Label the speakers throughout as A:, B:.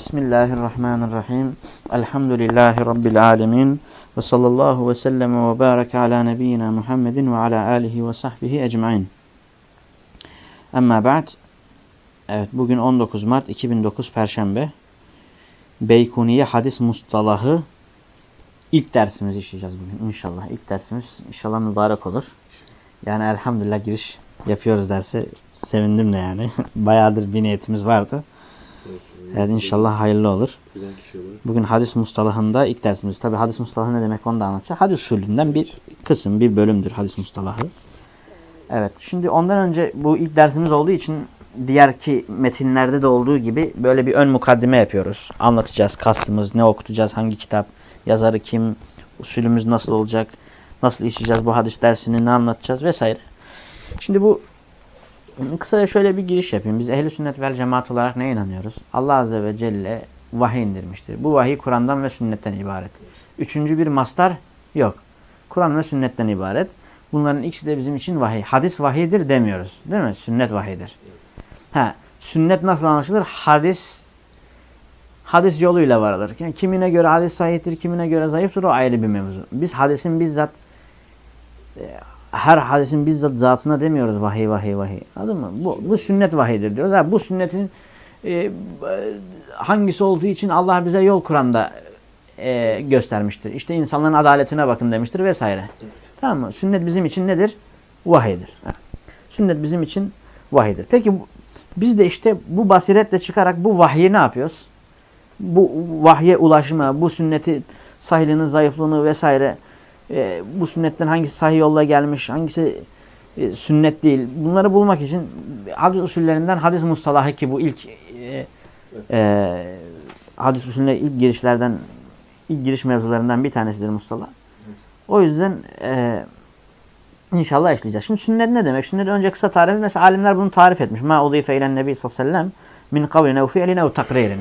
A: Bismillahirrahmanirrahim. Elhamdülillahi Rabbil alemin. Ve sallallahu ve sellem ve barek ala nebiyyina Muhammedin ve ala alihi ve sahbihi ecmain. Amma ba'd. Evet bugün 19 Mart 2009 Perşembe. Beykuniye hadis mustalahı ilk dersimizi işleyeceğiz bugün inşallah. İlk dersimiz inşallah mübarek olur. Yani elhamdülillah giriş yapıyoruz derse sevindim de yani. Bayağıdır bir niyetimiz vardı. Evet inşallah hayırlı olur. Bugün hadis mustalahında ilk dersimiz. Tabi hadis mustalahı ne demek onu da anlatacağız. Hadis usulünden bir kısım, bir bölümdür hadis mustalahı. Evet şimdi ondan önce bu ilk dersimiz olduğu için diğer ki metinlerde de olduğu gibi böyle bir ön mukaddime yapıyoruz. Anlatacağız kastımız, ne okutacağız, hangi kitap, yazarı kim, usulümüz nasıl olacak, nasıl işleyeceğiz bu hadis dersini, ne anlatacağız vesaire. Şimdi bu kısaca şöyle bir giriş yapayım. Biz ehli sünnet vel cemaat olarak ne inanıyoruz? Allah azze ve celle vahiy indirmiştir. Bu vahiy Kur'an'dan ve sünnetten ibaret. Üçüncü bir mastar yok. Kur'an ve sünnetten ibaret. Bunların ikisi de bizim için vahiy. Hadis vahidir demiyoruz. Değil mi? Sünnet vahidir. Ha, sünnet nasıl anlaşılır? Hadis hadis yoluyla varılır. Yani kimine göre hadis sahihtir, kimine göre zayıftır o ayrı bir mevzu. Biz hadisin bizzat e, her hadisin bizzat zatına demiyoruz vahiy vahiy vahiy. Anladın mı? Bu, bu sünnet vahidir diyoruz. Yani bu sünnetin e, hangisi olduğu için Allah bize yol Kur'an'da e, göstermiştir. İşte insanların adaletine bakın demiştir vesaire. Evet. Tamam mı? Sünnet bizim için nedir? Vahidir. Sünnet bizim için vahidir. Peki biz de işte bu basiretle çıkarak bu vahyi ne yapıyoruz? Bu vahye ulaşma, bu sünnetin sahilinin zayıflığını vesaire e, bu sünnetten hangisi sahih yolla gelmiş, hangisi e, sünnet değil. Bunları bulmak için hadis usullerinden hadis mustalahı ki bu ilk e, e, hadis usulüne ilk girişlerden ilk giriş mevzularından bir tanesidir mustalah. O yüzden e, inşallah işleyeceğiz. Şimdi sünnet ne demek? Sünnet önce kısa tarifi mesela alimler bunu tarif etmiş. Ma udife ilen nebi sallallahu min kavlin ev fi'lin ev takririn.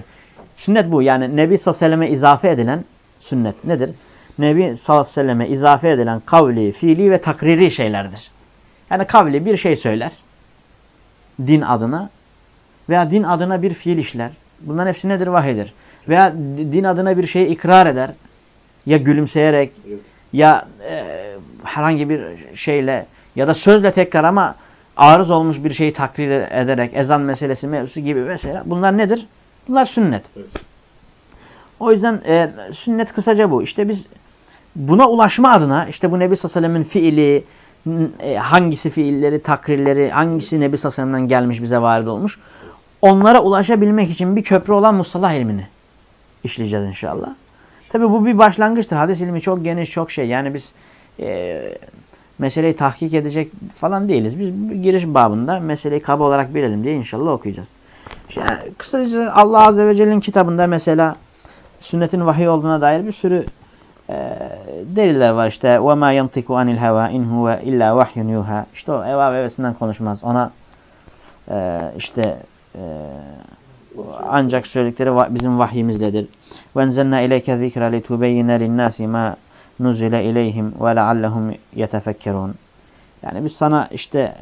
A: Sünnet bu. Yani nebi sallallahu izafe edilen sünnet nedir? Nebi sallallahu aleyhi ve selleme izafe edilen kavli, fiili ve takriri şeylerdir. Yani kavli bir şey söyler. Din adına. Veya din adına bir fiil işler. Bunların hepsi nedir? Vahidir. Veya din adına bir şeyi ikrar eder. Ya gülümseyerek ya e, herhangi bir şeyle ya da sözle tekrar ama arız olmuş bir şeyi takrir ederek ezan meselesi mevzusu gibi mesela. Bunlar nedir? Bunlar sünnet. Evet. O yüzden e, sünnet kısaca bu. İşte biz buna ulaşma adına işte bu Nebi Sallallahu fiili, e, hangisi fiilleri, takrirleri, hangisi Nebi Sallallahu gelmiş bize varid olmuş. Onlara ulaşabilmek için bir köprü olan mustalah ilmini işleyeceğiz inşallah. Tabi bu bir başlangıçtır. Hadis ilmi çok geniş, çok şey. Yani biz e, meseleyi tahkik edecek falan değiliz. Biz giriş babında meseleyi kaba olarak bilelim diye inşallah okuyacağız. Yani kısaca Allah Azze ve Celle'nin kitabında mesela sünnetin vahiy olduğuna dair bir sürü deliller var işte وَمَا يَنْتِكُ عَنِ الْهَوَا اِنْ هُوَ اِلَّا وَحْيٌ يُوهَا İşte o eva vevesinden konuşmaz. Ona e, işte e, ancak söyledikleri bizim vahyimizledir. وَاَنْزَلْنَا اِلَيْكَ ذِكْرَ لِتُبَيِّنَ لِلنَّاسِ مَا نُزِلَ اِلَيْهِمْ وَلَعَلَّهُمْ يَتَفَكَّرُونَ Yani biz sana işte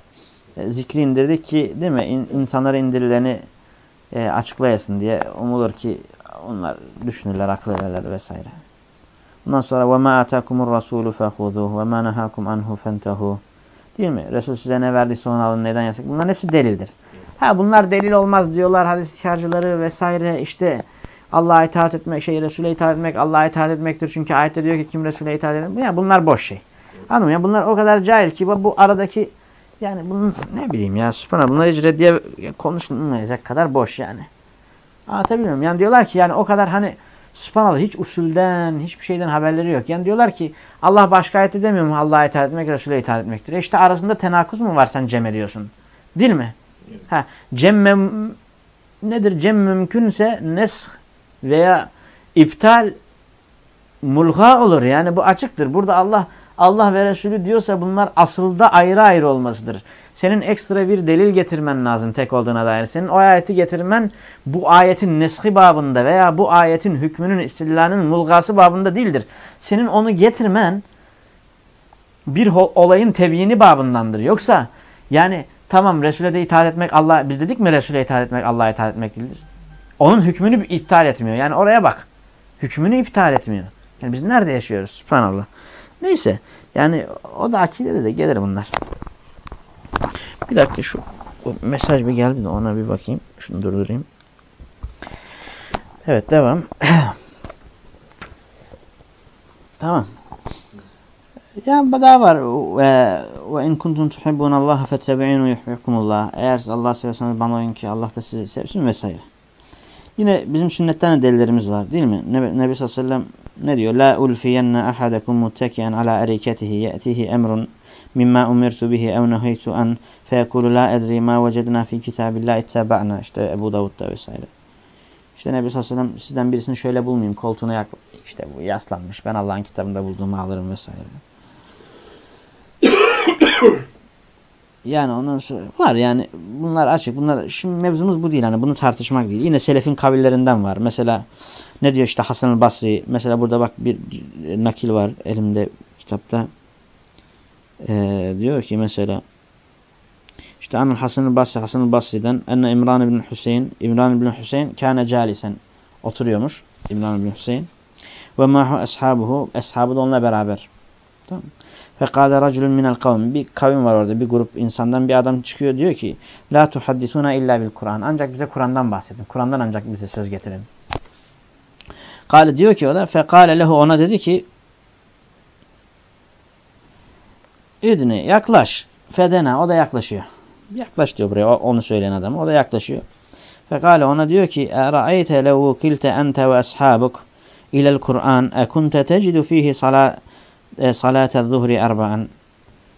A: e, zikri indirdik ki değil mi İn, insanlara indirileni e, açıklayasın diye umulur ki onlar düşünürler, akıl ederler vesaire. Ondan sonra وَمَا أَتَاكُمُ الرَّسُولُ فَخُذُوهُ وَمَا نَهَاكُمْ عَنْهُ فَانْتَهُ Değil mi? Resul size ne verdiyse onu alın, neden yasak? Bunların hepsi delildir. Ha bunlar delil olmaz diyorlar hadis şarjıları vesaire işte Allah'a itaat etmek, şey Resul'e itaat etmek, Allah'a itaat etmektir. Çünkü ayette diyor ki kim Resul'e itaat eder? Ya bunlar boş şey. Anladın mı? Ya bunlar o kadar cahil ki bu aradaki yani bunun ne bileyim ya sübhanallah bunlar hiç reddiye konuşulmayacak kadar boş yani. Anlatabiliyor muyum? Yani diyorlar ki yani o kadar hani Subhanallah hiç usulden, hiçbir şeyden haberleri yok. Yani diyorlar ki Allah başka ayet edemiyor mu? Allah'a itaat etmek, Resul'e itaat etmektir. E işte arasında tenakuz mu var sen cem ediyorsun? Değil mi? Evet. Ha, cem nedir? Cem mümkünse nesh veya iptal mulha olur. Yani bu açıktır. Burada Allah Allah ve Resulü diyorsa bunlar asılda ayrı ayrı olmasıdır senin ekstra bir delil getirmen lazım tek olduğuna dair. Senin o ayeti getirmen bu ayetin neshi babında veya bu ayetin hükmünün istillanın mulgası babında değildir. Senin onu getirmen bir olayın tebyini babındandır. Yoksa yani tamam Resul'e de itaat etmek Allah biz dedik mi Resul'e itaat etmek Allah'a itaat etmek değildir. Onun hükmünü iptal etmiyor. Yani oraya bak. Hükmünü iptal etmiyor. Yani biz nerede yaşıyoruz? Subhanallah. Neyse. Yani o da akidede de gelir bunlar. Bir dakika şu mesaj bir geldi de ona bir bakayım. Şunu durdurayım. Evet devam. tamam. Ya daha var. Ve in kuntum tuhibbun Allah fettebi'inu yuhibbukumullah. Eğer Allah seviyorsanız bana oyun ki Allah da sizi sevsin vesaire. Yine bizim sünnetten de delillerimiz var değil mi? Nebi, Nebi sallallahu aleyhi ve sellem ne diyor? La ulfiyenne ahadakum muttakiyen ala eriketihi ye'tihi emrun mimma umirtu bihi ev nehaytu an feyekulu la edri ma vecedna fi kitabillah ittaba'na. İşte Ebu Davud'da vesaire. İşte Nebi sallallahu sizden birisini şöyle bulmayayım koltuğuna yak işte bu yaslanmış ben Allah'ın kitabında bulduğumu alırım vesaire. Yani ondan sonra var yani bunlar açık. Bunlar şimdi mevzumuz bu değil hani bunu tartışmak değil. Yine selefin kavillerinden var. Mesela ne diyor işte Hasan Basri. Mesela burada bak bir nakil var elimde kitapta. Ee, diyor ki mesela işte Anıl Hasan Basri Hasan Basri'den enne İmran ibn Hüseyin İmran ibn Hüseyin kâne calisen oturuyormuş İmran ibn Hüseyin ve mahu ashabuhu ashabı da onunla beraber. Tamam. Fekale raculun minel kavm. Bir kavim var orada. Bir grup insandan bir adam çıkıyor diyor ki La tuhaddisuna illa bil Kur'an. Ancak bize Kur'an'dan bahsedin. Kur'an'dan ancak bize söz getirin. Kale diyor ki o da fekale lehu ona dedi ki İdni yaklaş. Fedena o da yaklaşıyor. Yaklaş diyor buraya onu söyleyen adam. O da yaklaşıyor. Fekale ona diyor ki ente ve ashabuk ilel Kur'an ekunte tecidu fihi salat e, salate zuhri erba'an.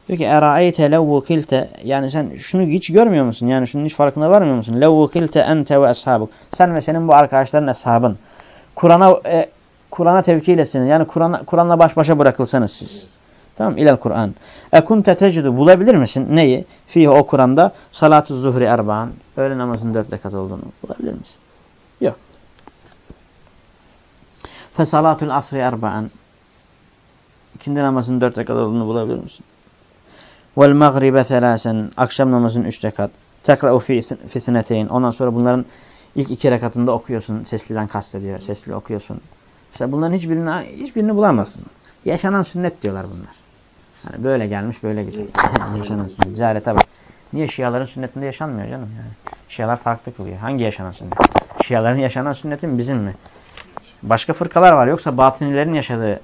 A: Diyor ki eraeyte lev vukilte yani sen şunu hiç görmüyor musun? Yani şunun hiç farkında varmıyor musun? Vukilte ente ve ashabuk. Sen ve senin bu arkadaşların ashabın. Kur'an'a e, Kur'an'a tevkil etsiniz. Yani Kur'an'la Kur baş başa bırakılsanız siz. Tamam ilel Kur'an. Ekunte tecidu bulabilir misin? Neyi? Fihi o Kur'an'da salatı zuhri erba'an. Öğle namazının dört rekat olduğunu bulabilir misin? Yok. Fesalatul asri erba'an ikindi namazının dört rekat olduğunu bulabilir misin? Vel magribe telasen. Akşam namazının üç rekat. Tekra'u fi sineteyn. Ondan sonra bunların ilk iki rekatında okuyorsun. Sesliden kastediyor. Sesli okuyorsun. İşte bunların hiçbirini, hiçbirini bulamazsın. Yaşanan sünnet diyorlar bunlar. Hani böyle gelmiş böyle gidiyor. yaşanan sünnet. Ziyarete bak. Niye Şiaların sünnetinde yaşanmıyor canım? Yani Şialar farklı kılıyor. Hangi yaşanan sünnet? Şiaların yaşanan sünneti mi bizim mi? Başka fırkalar var. Yoksa batinilerin yaşadığı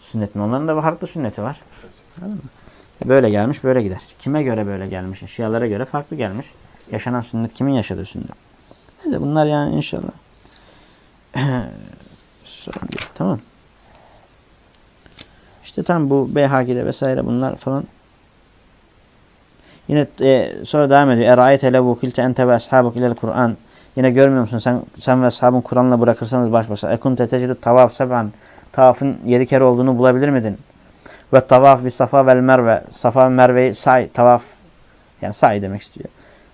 A: sünnet mi? Onların da farklı sünneti var. Anladın mı? E, böyle gelmiş böyle gider. Kime göre böyle gelmiş? Şialara göre farklı gelmiş. Yaşanan sünnet kimin yaşadığı sünnet? Neyse bunlar yani inşallah. tamam. İşte tam bu BHG'de vesaire bunlar falan. Yine e, sonra devam ediyor. Erayete levu kilte ente ve ashabuk ilel Kur'an. Yine görmüyor musun? Sen, sen ve ashabın Kur'an'la bırakırsanız baş başa. Ekun tetecidu tavaf seb'an tavafın yedi kere olduğunu bulabilir miydin? Ve tavaf bir safa vel merve. Safa ve merveyi say, tavaf. Yani say demek istiyor.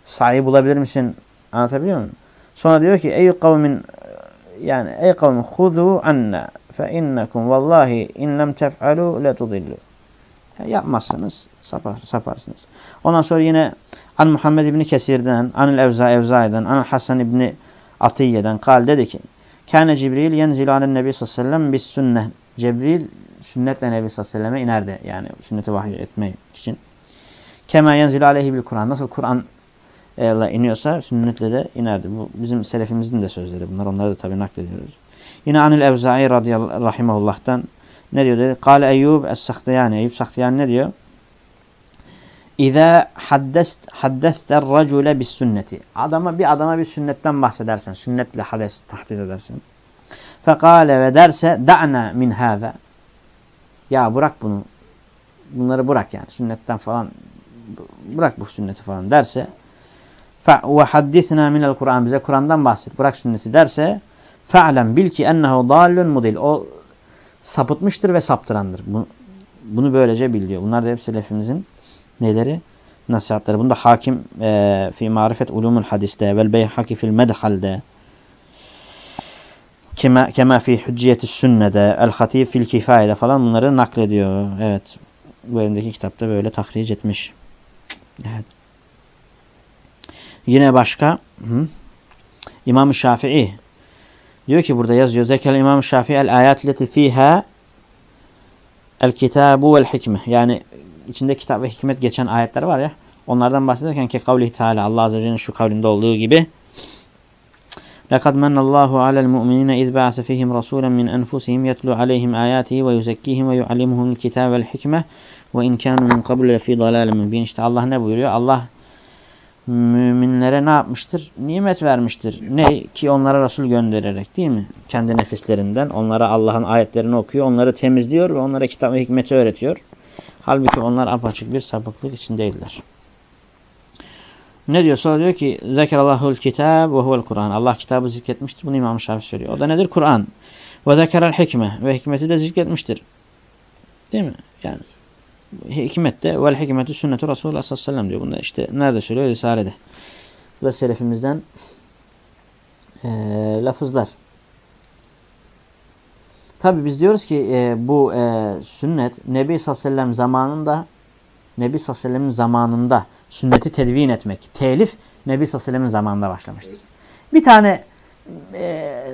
A: Sayı bulabilir misin? Anlatabiliyor muyum? Sonra diyor ki ey kavmin yani ey kavmin huzu anna fe innekum vallahi in lem tef'alu le tudillu. Yapmazsınız sapar, saparsınız. Ondan sonra yine An Muhammed İbni Kesir'den, Anil Evza Evza'dan, An Hasan İbni Atiye'den kal dedi ki Kâne Cibril yenzilu alen Nebi sallallahu aleyhi ve sellem bis sünnet. Cibril sünnetle Nebi sallallahu aleyhi ve inerdi. Yani sünneti vahiy etmek için. Kema yenzilu aleyhi bil Kur'an. Nasıl Kur'an ile iniyorsa sünnetle de inerdi. Bu bizim selefimizin de sözleri. Bunlar onları da tabi naklediyoruz. Yine Anil Evza'i rahimahullah'tan ne diyor dedi? Kale Eyyub es-Sahtiyani. Eyyub Sahtiyani ne diyor? İza haddest haddester racule bis sünneti. Adama bir adama bir sünnetten bahsedersen, sünnetle hades tahdid edersin. Fekale ve derse da'na min hâza. Ya bırak bunu. Bunları bırak yani. Sünnetten falan bırak bu sünneti falan derse ve haddisna minel Kur'an bize Kur'an'dan bahset. Bırak sünneti derse fe'lem bil ki ennehu dallun mudil. O sapıtmıştır ve saptırandır. Bunu böylece bil. Bunlar da hep selefimizin neleri? Nasihatleri. Bunda hakim e, fi marifet ulumul hadiste vel beyhaki fil medhalde kema, kema fi hücciyeti sünnede el hatib fil kifayede falan bunları naklediyor. Evet. Bu elimdeki kitapta böyle tahric etmiş. Evet. Yine başka hı? İmam-ı Şafii diyor ki burada yazıyor. Zekel İmam-ı Şafii el ayat leti fiha el kitabu vel hikme. Yani içinde kitap ve hikmet geçen ayetler var ya. Onlardan bahsederken ki kavli Teala Allah Azze ve Celle'nin şu kavlinde olduğu gibi لَقَدْ مَنَّ اللّٰهُ عَلَى الْمُؤْمِنِينَ اِذْ بَعَسَ فِيهِمْ رَسُولًا مِنْ أَنْفُسِهِمْ يَتْلُوا عَلَيْهِمْ آيَاتِهِ وَيُزَكِّيهِمْ وَيُعَلِّمُهُمُ الْكِتَابَ وَالْحِكْمَةِ وَاِنْ كَانُوا مِنْ قَبْلِ لَفِي ضَلَالٍ مُبِينٍ İşte Allah ne buyuruyor? Allah müminlere ne yapmıştır? Nimet vermiştir. Ne? Ki onlara Resul göndererek değil mi? Kendi nefislerinden. Onlara Allah'ın ayetlerini okuyor. Onları temizliyor ve onlara kitap ve hikmeti öğretiyor. Halbuki onlar apaçık bir sapıklık içindeydiler. Ne diyor? Sonra diyor ki Zekerallahul kitab ve huvel Kur'an. Allah kitabı zikretmiştir. Bunu İmam Şafii söylüyor. O da nedir? Kur'an. Ve zekerel hikme. Ve hikmeti de zikretmiştir. Değil mi? Yani hikmet de vel hikmetu sünnetu Resulullah sallallahu aleyhi ve sellem diyor. Bunda işte nerede söylüyor? Risale'de. Bu da selefimizden e, lafızlar. Tabi biz diyoruz ki e, bu e, sünnet Nebi sallallahu aleyhi ve sellem zamanında Nebi sallallahu aleyhi ve sellem'in zamanında sünneti tedvin etmek, telif Nebi sallallahu aleyhi ve sellem'in zamanında başlamıştır. Bir tane e,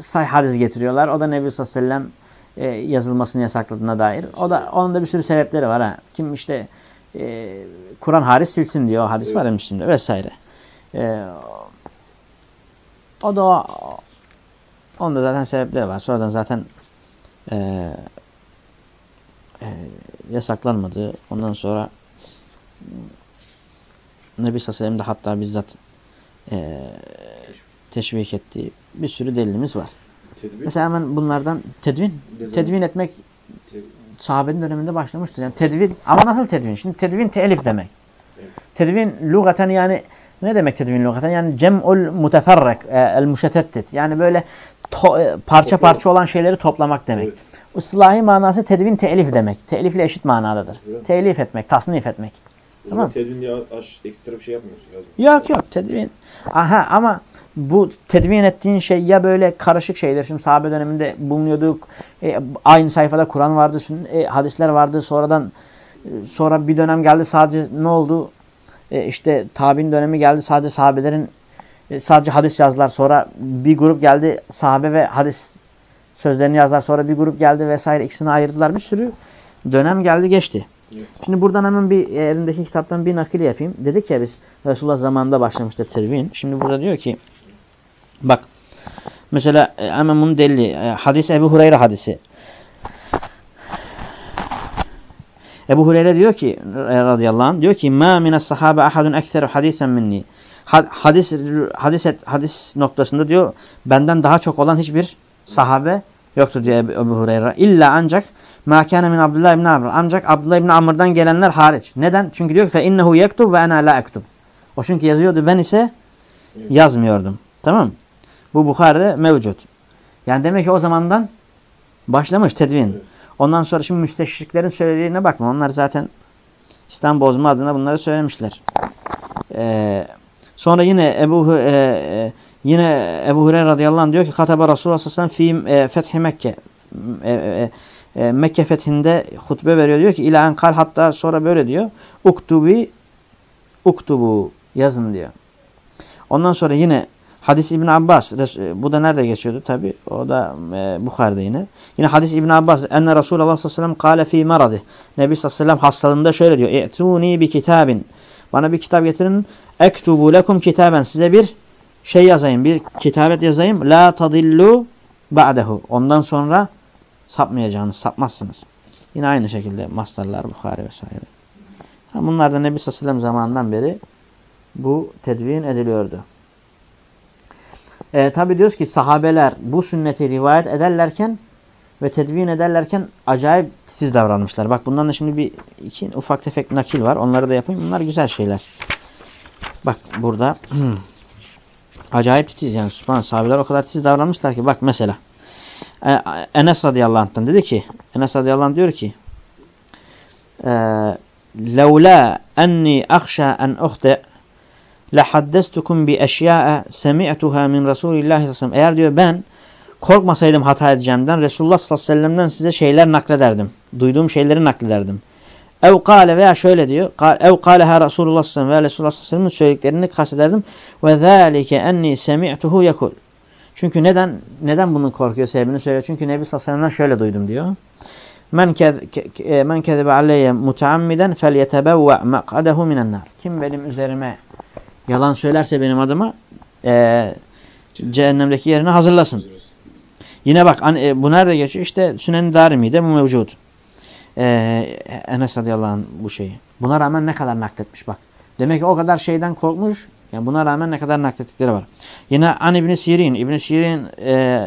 A: say hadis getiriyorlar. O da Nebi sallallahu aleyhi ve sellem e, yazılmasını yasakladığına dair. O da onun da bir sürü sebepleri var ha. Kim işte e, Kur'an haris silsin diyor. O hadis evet. var ya Müslim'de vesaire. E, o da o, onda zaten sebepleri var. Sonradan zaten e, e, yasaklanmadı. Ondan sonra Nebi Sallallahu de hatta bizzat e, teşvik ettiği bir sürü delilimiz var. Tedvin. Mesela hemen bunlardan tedvin. Tedvin etmek tedvin. sahabenin döneminde başlamıştır. Yani tedvin ama nasıl tedvin? Şimdi tedvin telif demek. Evet. Tedvin lugaten yani ne demek tedvin lugaten? Yani cem'ul muteferrek e, el muşetettit. Yani böyle to, e, parça parça olan şeyleri toplamak demek. Evet. Islahi manası tedvin telif demek. Telifle eşit manadadır. Evet. Telif etmek, tasnif etmek.
B: Tamam. Tedvin diye aş, ekstra bir şey yapmıyorsun.
A: Yok yok tedvin. Aha ama bu tedvin ettiğin şey ya böyle karışık şeyler. Şimdi sahabe döneminde bulunuyorduk. E, aynı sayfada Kur'an vardı, e, hadisler vardı. Sonradan e, sonra bir dönem geldi sadece ne oldu? E, işte tabi'in dönemi geldi sadece sahabelerin e, sadece hadis yazdılar. Sonra bir grup geldi sahabe ve hadis sözlerini yazdılar. Sonra bir grup geldi vesaire ikisini ayırdılar. Bir sürü dönem geldi geçti. Şimdi buradan hemen bir e, elimdeki kitaptan bir nakil yapayım. Dedik ya biz Resulullah zamanında başlamıştır tervin. Şimdi burada diyor ki bak mesela e, hemen bunun delili e, hadis Ebu Hureyre hadisi. Ebu Hureyre diyor ki radıyallahu anh diyor ki ma mines sahabe ahadun ekseru hadisen minni. Hadis hadis hadis noktasında diyor benden daha çok olan hiçbir sahabe yoktur diyor Ebu Hureyre. İlla ancak Ma kana min Abdullah ibn Amr. Ancak Abdullah ibn Amr'dan gelenler hariç. Neden? Çünkü diyor ki fe innehu yektub ve ana la ektub. O çünkü yazıyordu ben ise yazmıyordum. Tamam Bu Bukhari'de mevcut. Yani demek ki o zamandan başlamış tedvin. Ondan sonra şimdi müsteşriklerin söylediğine bakma. Onlar zaten İslam bozma adına bunları söylemişler. Ee, sonra yine Ebu e, e, yine Ebu Hureyre radıyallahu anh diyor ki Kataba Resulullah sallallahu aleyhi ve sellem fi fethi Mekke e, e, e, Mekke fethinde hutbe veriyor. Diyor ki ilahen kal hatta sonra böyle diyor. Uktubi uktubu yazın diyor. Ondan sonra yine hadis İbn Abbas e, bu da nerede geçiyordu tabi o da e, Bukhari'de yine. Yine hadis İbn Abbas enne Resulullah sallallahu aleyhi ve sellem kâle fî maradi. Nebi sallallahu aleyhi ve sellem hastalığında şöyle diyor. İ'tûni bi kitabin. Bana bir kitap getirin. Ektubu lekum kitaben. Size bir şey yazayım. Bir kitabet yazayım. La tadillu ba'dehu. Ondan sonra sapmayacağınız, sapmazsınız. Yine aynı şekilde mastarlar, Bukhari vesaire. Bunlar da Nebi Sallallahu zamanından beri bu tedvin ediliyordu. E, Tabi diyoruz ki sahabeler bu sünneti rivayet ederlerken ve tedvin ederlerken acayip titiz davranmışlar. Bak bundan da şimdi bir iki ufak tefek nakil var. Onları da yapayım. Bunlar güzel şeyler. Bak burada acayip titiz yani subhanallah sahabeler o kadar titiz davranmışlar ki bak mesela e, Enes radıyallahu anh'tan dedi ki Enes radıyallahu anh diyor ki لولا أني أخشى أن أخطئ لحدثتكم بأشياء سمعتها من رسول الله sallallahu aleyhi ve sellem. Eğer diyor ben korkmasaydım hata edeceğimden Resulullah sallallahu aleyhi ve sellem'den size şeyler naklederdim. Duyduğum şeyleri naklederdim. Ev kâle veya şöyle diyor. Ev kâleha Resulullah sallallahu aleyhi ve Resulullah sallallahu aleyhi söylediklerini kastederdim. Ve zâlike enni semi'tuhu yekul. Çünkü neden neden bunu korkuyor sebebini söylüyor. Çünkü Nebi sallallahu aleyhi ve şöyle duydum diyor. Men e, men kezebe aleyye muteammiden felyetebevve maq'adehu minen nar. Kim benim üzerime yalan söylerse benim adıma e, cehennemdeki yerini hazırlasın. Yine bak e, bu nerede geçiyor? İşte Sünen-i Darimi'de bu mevcut. Ee, Enes radıyallahu anh bu şeyi. Buna rağmen ne kadar nakletmiş bak. Demek ki o kadar şeyden korkmuş. Yani buna rağmen ne kadar naklettikleri var. Yine An İbni Sirin. İbni Sirin e,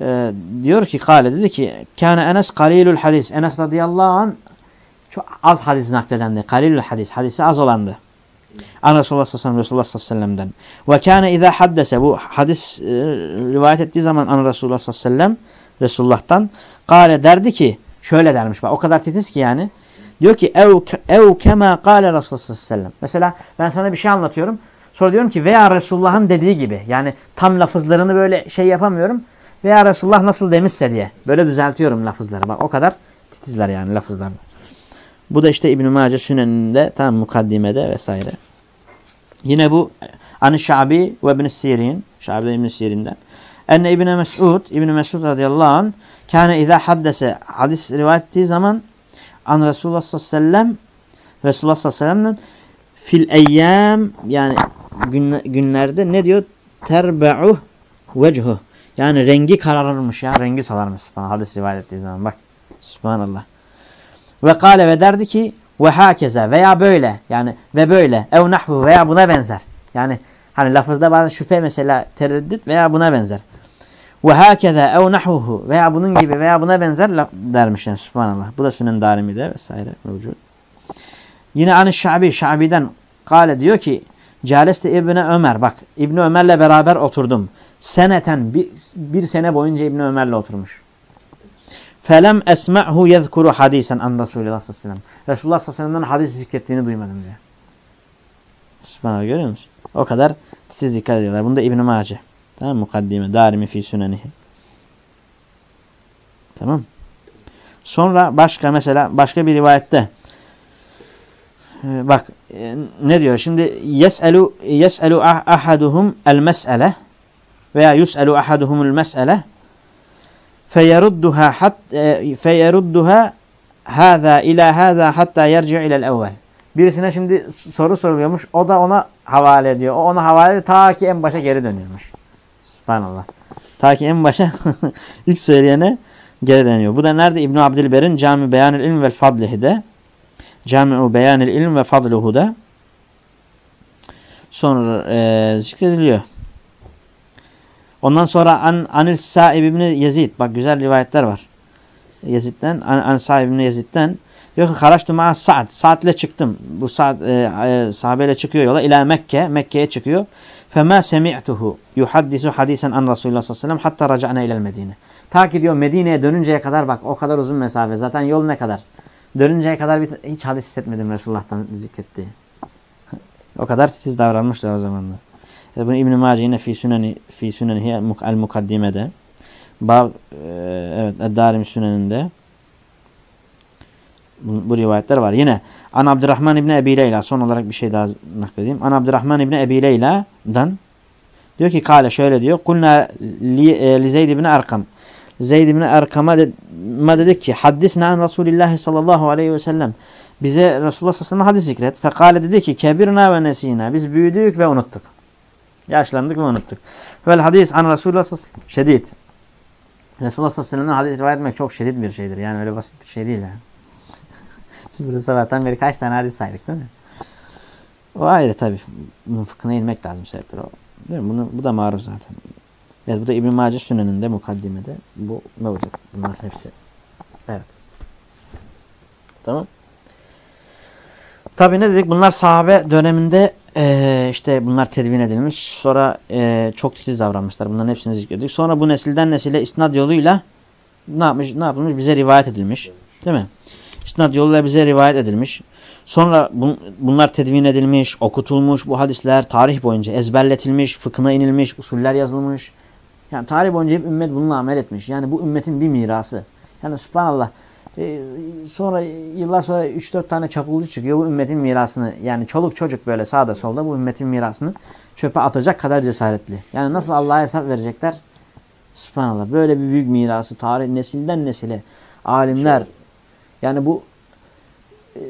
A: e, diyor ki kale dedi ki kâne Enes kalilül hadis. Enes radıyallahu anh çok az hadis nakledendi. Kalilül hadis. Hadisi az olandı. An Resulullah sallallahu aleyhi ve sellem'den. Ve kâne izâ haddese bu hadis e, rivayet ettiği zaman an Resulullah sallallahu aleyhi ve sellem Resulullah'tan kâle derdi ki şöyle dermiş bak o kadar titiz ki yani. Diyor ki ev, ev kema kâle Resulullah ve sellem. Mesela ben sana bir şey anlatıyorum. Sonra diyorum ki veya Resulullah'ın dediği gibi. Yani tam lafızlarını böyle şey yapamıyorum. Veya Resulullah nasıl demişse diye. Böyle düzeltiyorum lafızları. Bak o kadar titizler yani lafızlarını. Bu da işte İbn-i Mace Sünen'inde tam mukaddimede vesaire. Yine bu An-ı Şabi ve İbn-i Sirin. Şabi İbn-i Sirin'den. Enne İbn-i Mes'ud, İbn-i Mes'ud radıyallahu anh kâne izâ haddese hadis rivayet ettiği zaman an Resulullah sallallahu aleyhi ve sellem Resulullah sallallahu aleyhi ve sellem'den fil eyyam yani gün, günlerde ne diyor? Terbe'uh vechuh. Yani rengi kararırmış ya. Rengi salarmış. Bana hadis rivayet ettiği zaman. Bak. Subhanallah. Ve kâle ve derdi ki ve hakeze veya böyle yani ve böyle ev nahvu veya buna benzer. Yani hani lafızda bazen şüphe mesela tereddüt veya buna benzer. Ve hakeze ev nahvuhu veya bunun gibi veya buna benzer dermiş yani subhanallah. Bu da sünen darimide vesaire mevcut. Yine an Şabi, Şabi'den kale diyor ki Caleste İbni Ömer bak İbni Ömer'le beraber oturdum. Seneten bir, bir sene boyunca İbni Ömer'le oturmuş. Felem esma'hu yezkuru hadisen an Resulullah sallallahu aleyhi ve sellem. Resulullah sallallahu aleyhi ve sellem'den hadis zikrettiğini duymadım diyor. Sübhanallah görüyor musun? O kadar siz dikkat ediyorlar. Bunda İbn-i Mace. Tamam Mukaddime. Darimi fi sünenihi. Tamam. Sonra başka mesela başka bir rivayette ee, bak e, ne diyor şimdi yes'elu yes'elu ah, ahaduhum el mes'ele veya yus'elu ahaduhumul mes'ele feyerudduha hat e, feyerudduha hâzâ ilâ hâzâ hattâ yerci' ilel evvel. Birisine şimdi soru soruluyormuş. O da ona havale ediyor. O ona havale ediyor. Ta ki en başa geri dönüyormuş. Subhanallah. Ta ki en başa ilk söyleyene geri dönüyor. Bu da nerede? İbn Abdülber'in Cami Beyanil İlm vel Fadlihi'de. Cami'u Beyanil İlm ve Fadluhu da sonra e, zikrediliyor. Ondan sonra an, Anil Sa'ib ibn Yezid. Bak güzel rivayetler var. Yezid'den, An, an Sa'ib ibn Yezid'den diyor ki Haraçtu ma'a Sa'd. Sa'd ile çıktım. Bu Sa'd e, e, sahabeyle çıkıyor yola. İla Mekke. Mekke'ye çıkıyor. Fema semi'tuhu yuhaddisu hadisen an Resulullah sallallahu aleyhi ve sellem hatta raca'na ilel Medine. Ta ki diyor Medine'ye dönünceye kadar bak o kadar uzun mesafe. Zaten yol ne kadar? Dönünceye kadar bir, hiç hadis hissetmedim Resulullah'tan zikrettiği. o kadar titiz davranmışlar o zamanlar. E, bunu İbn-i Mace yine fi süneni, fi sünenihi el mukaddimede. Bab, e, evet, Darim süneninde bu, rivayetler var. Yine An Abdurrahman İbni Ebi Leyla son olarak bir şey daha nakledeyim. An Abdurrahman İbni Ebi Leyla'dan diyor ki kale şöyle diyor. Kulna li, e, li Zeyd İbni Erkam. Zeyd ibn Erkam'a de, dedi ki haddisna an Resulullah sallallahu aleyhi ve sellem bize Resulullah sallallahu aleyhi ve sellem hadis zikret. Fekale dedi ki kebirna ve nesina biz büyüdük ve unuttuk. Yaşlandık ve unuttuk. Vel hadis an Resulullah sallallahu aleyhi ve sellem şedid. Resulullah sallallahu aleyhi ve sellem'den hadis rivayet etmek çok şiddet bir şeydir. Yani öyle basit bir şey değil yani. Burada sabahtan beri kaç tane hadis saydık değil mi? O ayrı tabi. Bunun fıkhına inmek lazım sebepler o. Değil mi? Bunu, bu da maruz zaten. Evet bu da İbn-i Mace Sünen'inde mukaddimede bu mevcut. Bunlar hepsi. Evet. Tamam. Tabi ne dedik? Bunlar sahabe döneminde e, işte bunlar tedvin edilmiş. Sonra e, çok titiz davranmışlar. Bunların hepsini zikredik. Sonra bu nesilden nesile isnad yoluyla ne yapmış? Ne yapılmış? Bize rivayet edilmiş. Değil mi? İsnad yoluyla bize rivayet edilmiş. Sonra bun, bunlar tedvin edilmiş, okutulmuş bu hadisler tarih boyunca ezberletilmiş, fıkhına inilmiş, usuller yazılmış. Yani tarih boyunca hep ümmet bununla amel etmiş. Yani bu ümmetin bir mirası. Yani subhanallah E, sonra yıllar sonra 3-4 tane çapulcu çıkıyor bu ümmetin mirasını yani çoluk çocuk böyle sağda solda bu ümmetin mirasını çöpe atacak kadar cesaretli. Yani nasıl Allah'a hesap verecekler? Subhanallah. Böyle bir büyük mirası tarih nesilden nesile alimler yani bu e,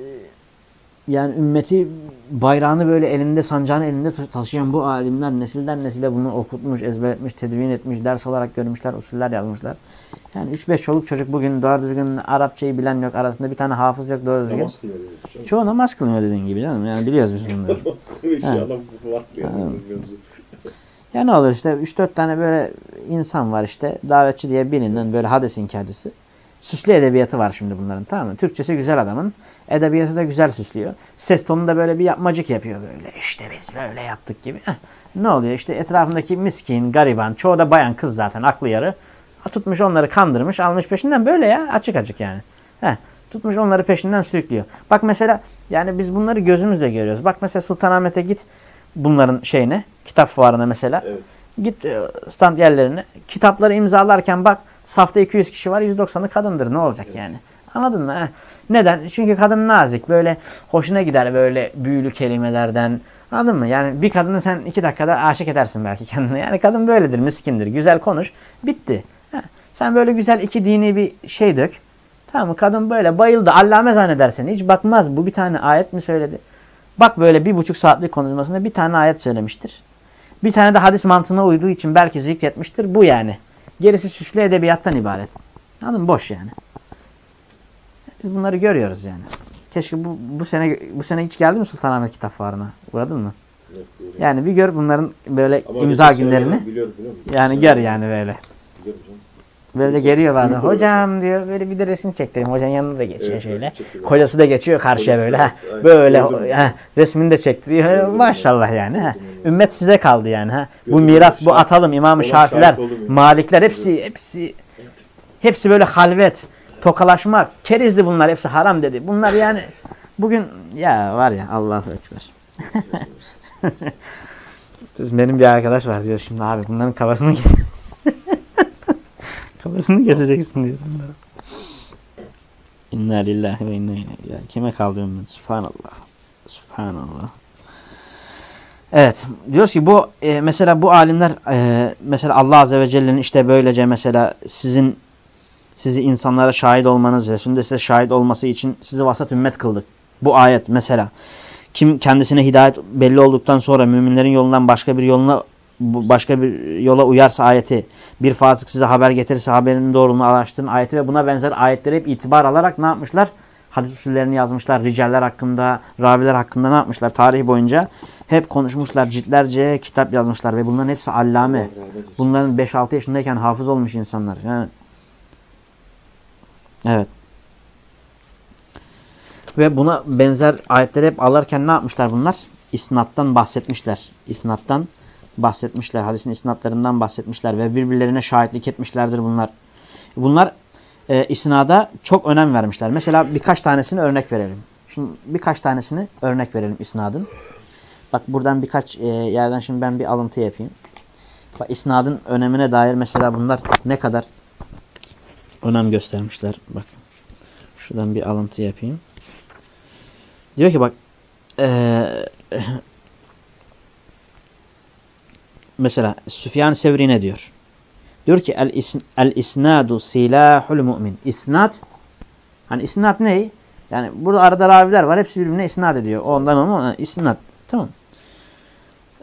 A: yani ümmeti bayrağını böyle elinde sancağını elinde taşıyan bu alimler nesilden nesile bunu okutmuş, ezberletmiş, tedvin etmiş, ders olarak görmüşler, usuller yazmışlar. Yani 3-5 çoluk çocuk bugün doğru düzgün Arapçayı bilen yok. Arasında bir tane hafız yok doğru düzgün.
B: Namaz kılmıyor.
A: Çoğu namaz kılmıyor dediğin gibi canım. Yani biliyoruz biz bunları.
B: Namaz kılmıyor. İnşallah bu var
A: ya ne olur işte 3-4 tane böyle insan var işte. Davetçi diye bilinen böyle hadis inkarcısı. Süslü edebiyatı var şimdi bunların tamam mı? Türkçesi güzel adamın. Edebiyatı da güzel süslüyor. Ses tonu da böyle bir yapmacık yapıyor böyle. İşte biz böyle yaptık gibi. Heh. Ne oluyor? İşte etrafındaki miskin, gariban, çoğu da bayan kız zaten aklı yarı. Tutmuş onları kandırmış, almış peşinden böyle ya açık açık yani. Heh. Tutmuş onları peşinden sürüklüyor. Bak mesela yani biz bunları gözümüzle görüyoruz. Bak mesela Sultanahmet'e git bunların şeyine, kitap fuarına mesela.
B: Evet.
A: Git e, stand yerlerine. Kitapları imzalarken bak safta 200 kişi var 190'ı kadındır. Ne olacak
B: Evet.
A: yani? Anladın mı? Heh. Neden? Çünkü kadın nazik. Böyle hoşuna gider böyle büyülü kelimelerden. Anladın mı? Yani bir kadını sen iki dakikada aşık edersin belki kendine. Yani kadın böyledir, miskindir. Güzel konuş. Bitti. Heh. Sen böyle güzel iki dini bir şey dök. Tamam mı? Kadın böyle bayıldı. Allame zannedersin. Hiç bakmaz. Bu bir tane ayet mi söyledi? Bak böyle bir buçuk saatlik konuşmasında bir tane ayet söylemiştir. Bir tane de hadis mantığına uyduğu için belki zikretmiştir. Bu yani. Gerisi süslü edebiyattan ibaret. Anladın mı? Boş yani. Biz bunları görüyoruz yani. Keşke bu, bu sene bu sene hiç geldi mi Sultanahmet Kitap Fuarı'na? Uğradın mı?
B: Evet, doğru.
A: Yani bir gör bunların böyle
B: Ama
A: imza
B: sene
A: günlerini.
B: Biliyorum biliyor musun?
A: Yani gör
B: sene
A: yani böyle.
B: biliyorum canım.
A: Böyle geliyor bazen. Hocam diyor böyle bir de resim çektireyim. Hocanın yanına da geçiyor
B: Evet,
A: şöyle. Kocası da geçiyor karşıya böyle. Ha, böyle ha, resmini de çektiriyor.
B: Gördüm.
A: Maşallah yani. Ha. Ümmet size kaldı yani. Ha. Bu miras bu atalım. İmam-ı Şafiler. Malikler hepsi hepsi hepsi böyle halvet, tokalaşmak, kerizdi bunlar. Hepsi haram dedi. Bunlar yani bugün ya var ya Allahu Ekber. Biz- Benim bir arkadaş var diyor şimdi abi bunların kafasını kes. Kafasını keseceksin diyor. İnna lillahi ve inna ileyhi. Ya kime kaldı ümmet? Subhanallah. Subhanallah. Evet. Diyoruz ki bu e, mesela bu alimler e, mesela Allah Azze ve Celle'nin işte böylece mesela sizin sizi insanlara şahit olmanız Resulünde size şahit olması için sizi vasat ümmet kıldık. Bu ayet mesela. Kim kendisine hidayet belli olduktan sonra müminlerin yolundan başka bir yoluna başka bir yola uyarsa ayeti bir fasık size haber getirirse haberinin doğruluğunu araştırın ayeti ve buna benzer ayetleri hep itibar alarak ne yapmışlar? Hadis usullerini yazmışlar. Ricaller hakkında, raviler hakkında ne yapmışlar? Tarih boyunca hep konuşmuşlar. Ciltlerce kitap yazmışlar ve bunların hepsi allame. Bunların 5-6 yaşındayken hafız olmuş insanlar. Yani Evet. Ve buna benzer ayetleri hep alırken ne yapmışlar bunlar? İsnattan bahsetmişler. İsnattan bahsetmişler. Hadisin isnatlarından bahsetmişler ve birbirlerine şahitlik etmişlerdir bunlar. Bunlar e, isnada çok önem vermişler. Mesela birkaç tanesini örnek verelim. Şimdi birkaç tanesini örnek verelim isnadın. Bak buradan birkaç e, yerden şimdi ben bir alıntı yapayım. Bak isnadın önemine dair mesela bunlar ne kadar önem göstermişler. Bak şuradan bir alıntı yapayım. Diyor ki bak eee mesela Süfyan Sevri ne diyor? Diyor ki el, isn el isnadu silahul mu'min. İsnad hani isnad ne? Yani burada arada raviler var. Hepsi birbirine isnad ediyor. Ondan ama isnad. Tamam.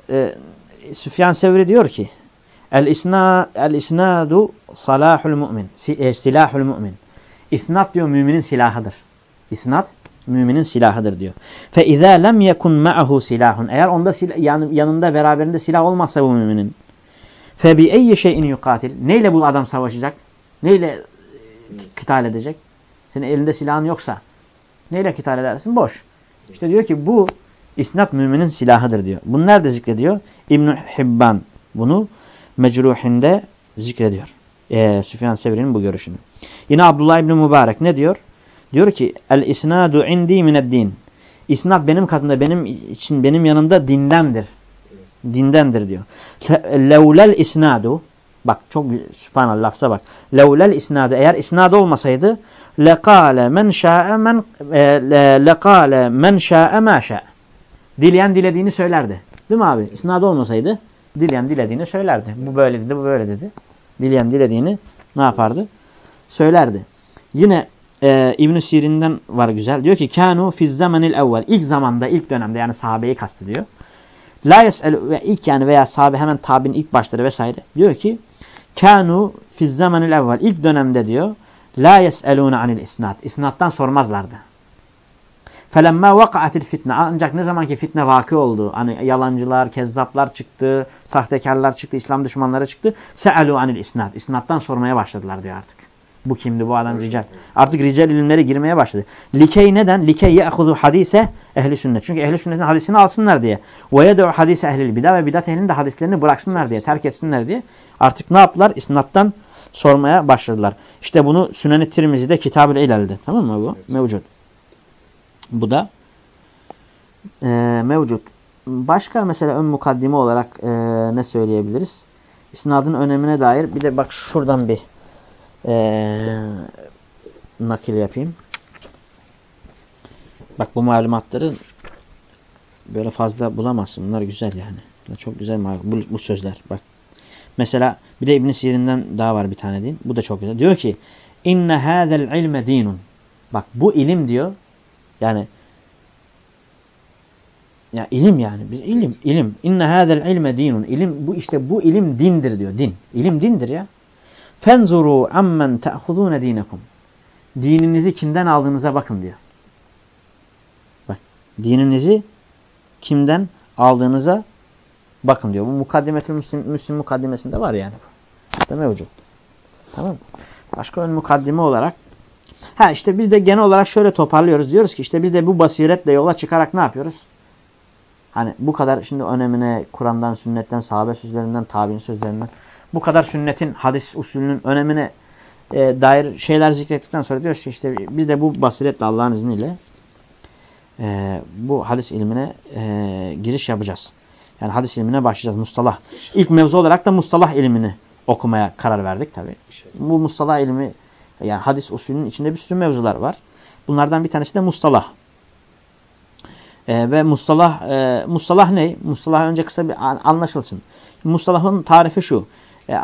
A: Ee, Süfyan Sevri diyor ki El isna el isnadu salahul mu'min. E, silahul mu'min. İsnad diyor müminin silahıdır. İsnad müminin silahıdır diyor. Fe izâ lem yekun ma'ahu silahun. Eğer onda silah, yani yanında beraberinde silah olmazsa bu müminin. Fe bi eyyi şeyin yukatil. Neyle bu adam savaşacak? Neyle e, kıtal edecek? Senin elinde silahın yoksa neyle kıtal edersin? Boş. İşte diyor ki bu isnat müminin silahıdır diyor. Bunu nerede zikrediyor? ibn Hibban bunu mecruhinde zikrediyor. Ee, Süfyan Sevri'nin bu görüşünü. Yine Abdullah İbni Mübarek ne diyor? Diyor ki el isnadu indi mined din. İsnad benim katımda benim için benim yanımda dindendir. Dindendir diyor. Levlel isnadu Bak çok sübhanallah lafza bak. Levlel isnadı eğer isnadı olmasaydı lekale men şa'e men e, lekale men şa'e ma şa. Dileyen dilediğini söylerdi. Değil mi abi? İsnadı olmasaydı dileyen dilediğini söylerdi. Bu böyle dedi, bu böyle dedi. Dileyen dilediğini ne yapardı? Söylerdi. Yine e, İbn Sirin'den var güzel. Diyor ki kanu fiz zamanil evvel. İlk zamanda, ilk dönemde yani sahabeyi kastediyor. La yes'elu ve ilk yani veya sahabe hemen tabin ilk başları vesaire. Diyor ki kanu fiz zamanil evvel. İlk dönemde diyor la yes'eluna anil isnat. İsnattan sormazlardı. Felemma vakaatil fitne. Ancak ne zaman ki fitne vakı oldu. Hani yalancılar, kezzaplar çıktı, sahtekarlar çıktı, İslam düşmanları çıktı. Se'elu anil isnat. İsnattan sormaya başladılar diyor artık. Bu kimdi? Bu adam rical. Artık rical ilimleri girmeye başladı. Likey neden? Likey ye'hudu hadise ehli sünnet. Çünkü ehli sünnetin hadisini alsınlar diye. Ve yedu hadise ehlil bidat ve bidat ehlinin de hadislerini bıraksınlar diye, terk etsinler diye. Artık ne yaptılar? İsnattan sormaya başladılar. İşte bunu Sünen-i Tirmizi'de Kitab-ı İlel'de. Tamam mı bu? Mevcut. Bu da e, mevcut. Başka mesela ön mukaddime olarak e, ne söyleyebiliriz? İsnadın önemine dair bir de bak şuradan bir e, nakil yapayım. Bak bu malumatları böyle fazla bulamazsın. Bunlar güzel yani. Çok güzel bu, bu sözler. Bak. Mesela bir de İbn Sirin'den daha var bir tane din. Bu da çok güzel. Diyor ki: "İnne hâzel ilme dinun." Bak bu ilim diyor. Yani ya ilim yani bir ilim ilim inne hâzel ilme dinun ilim bu işte bu ilim dindir diyor din ilim dindir ya fenzuru ammen ta'khuzun dinakum dininizi kimden aldığınıza bakın diyor. Bak dininizi kimden aldığınıza bakın diyor. Bu mukaddimetül müslim, müslim mukaddimesinde var yani. Da mevcut tamam. Başka ön mukaddime olarak Ha işte biz de genel olarak şöyle toparlıyoruz. Diyoruz ki işte biz de bu basiretle yola çıkarak ne yapıyoruz? Hani bu kadar şimdi önemine Kur'an'dan, sünnetten, sahabe sözlerinden, tabi'in sözlerinden bu kadar sünnetin, hadis usulünün önemine e, dair şeyler zikrettikten sonra diyoruz ki işte biz de bu basiretle Allah'ın izniyle e, bu hadis ilmine e, giriş yapacağız. Yani hadis ilmine başlayacağız. Mustalah. İlk mevzu olarak da mustalah ilmini okumaya karar verdik tabi. Bu mustalah ilmi yani hadis usulünün içinde bir sürü mevzular var. Bunlardan bir tanesi de mustalah. E, ve mustalah, e, mustalah ne? Mustalah önce kısa bir anlaşılsın. Mustalahın tarifi şu. E,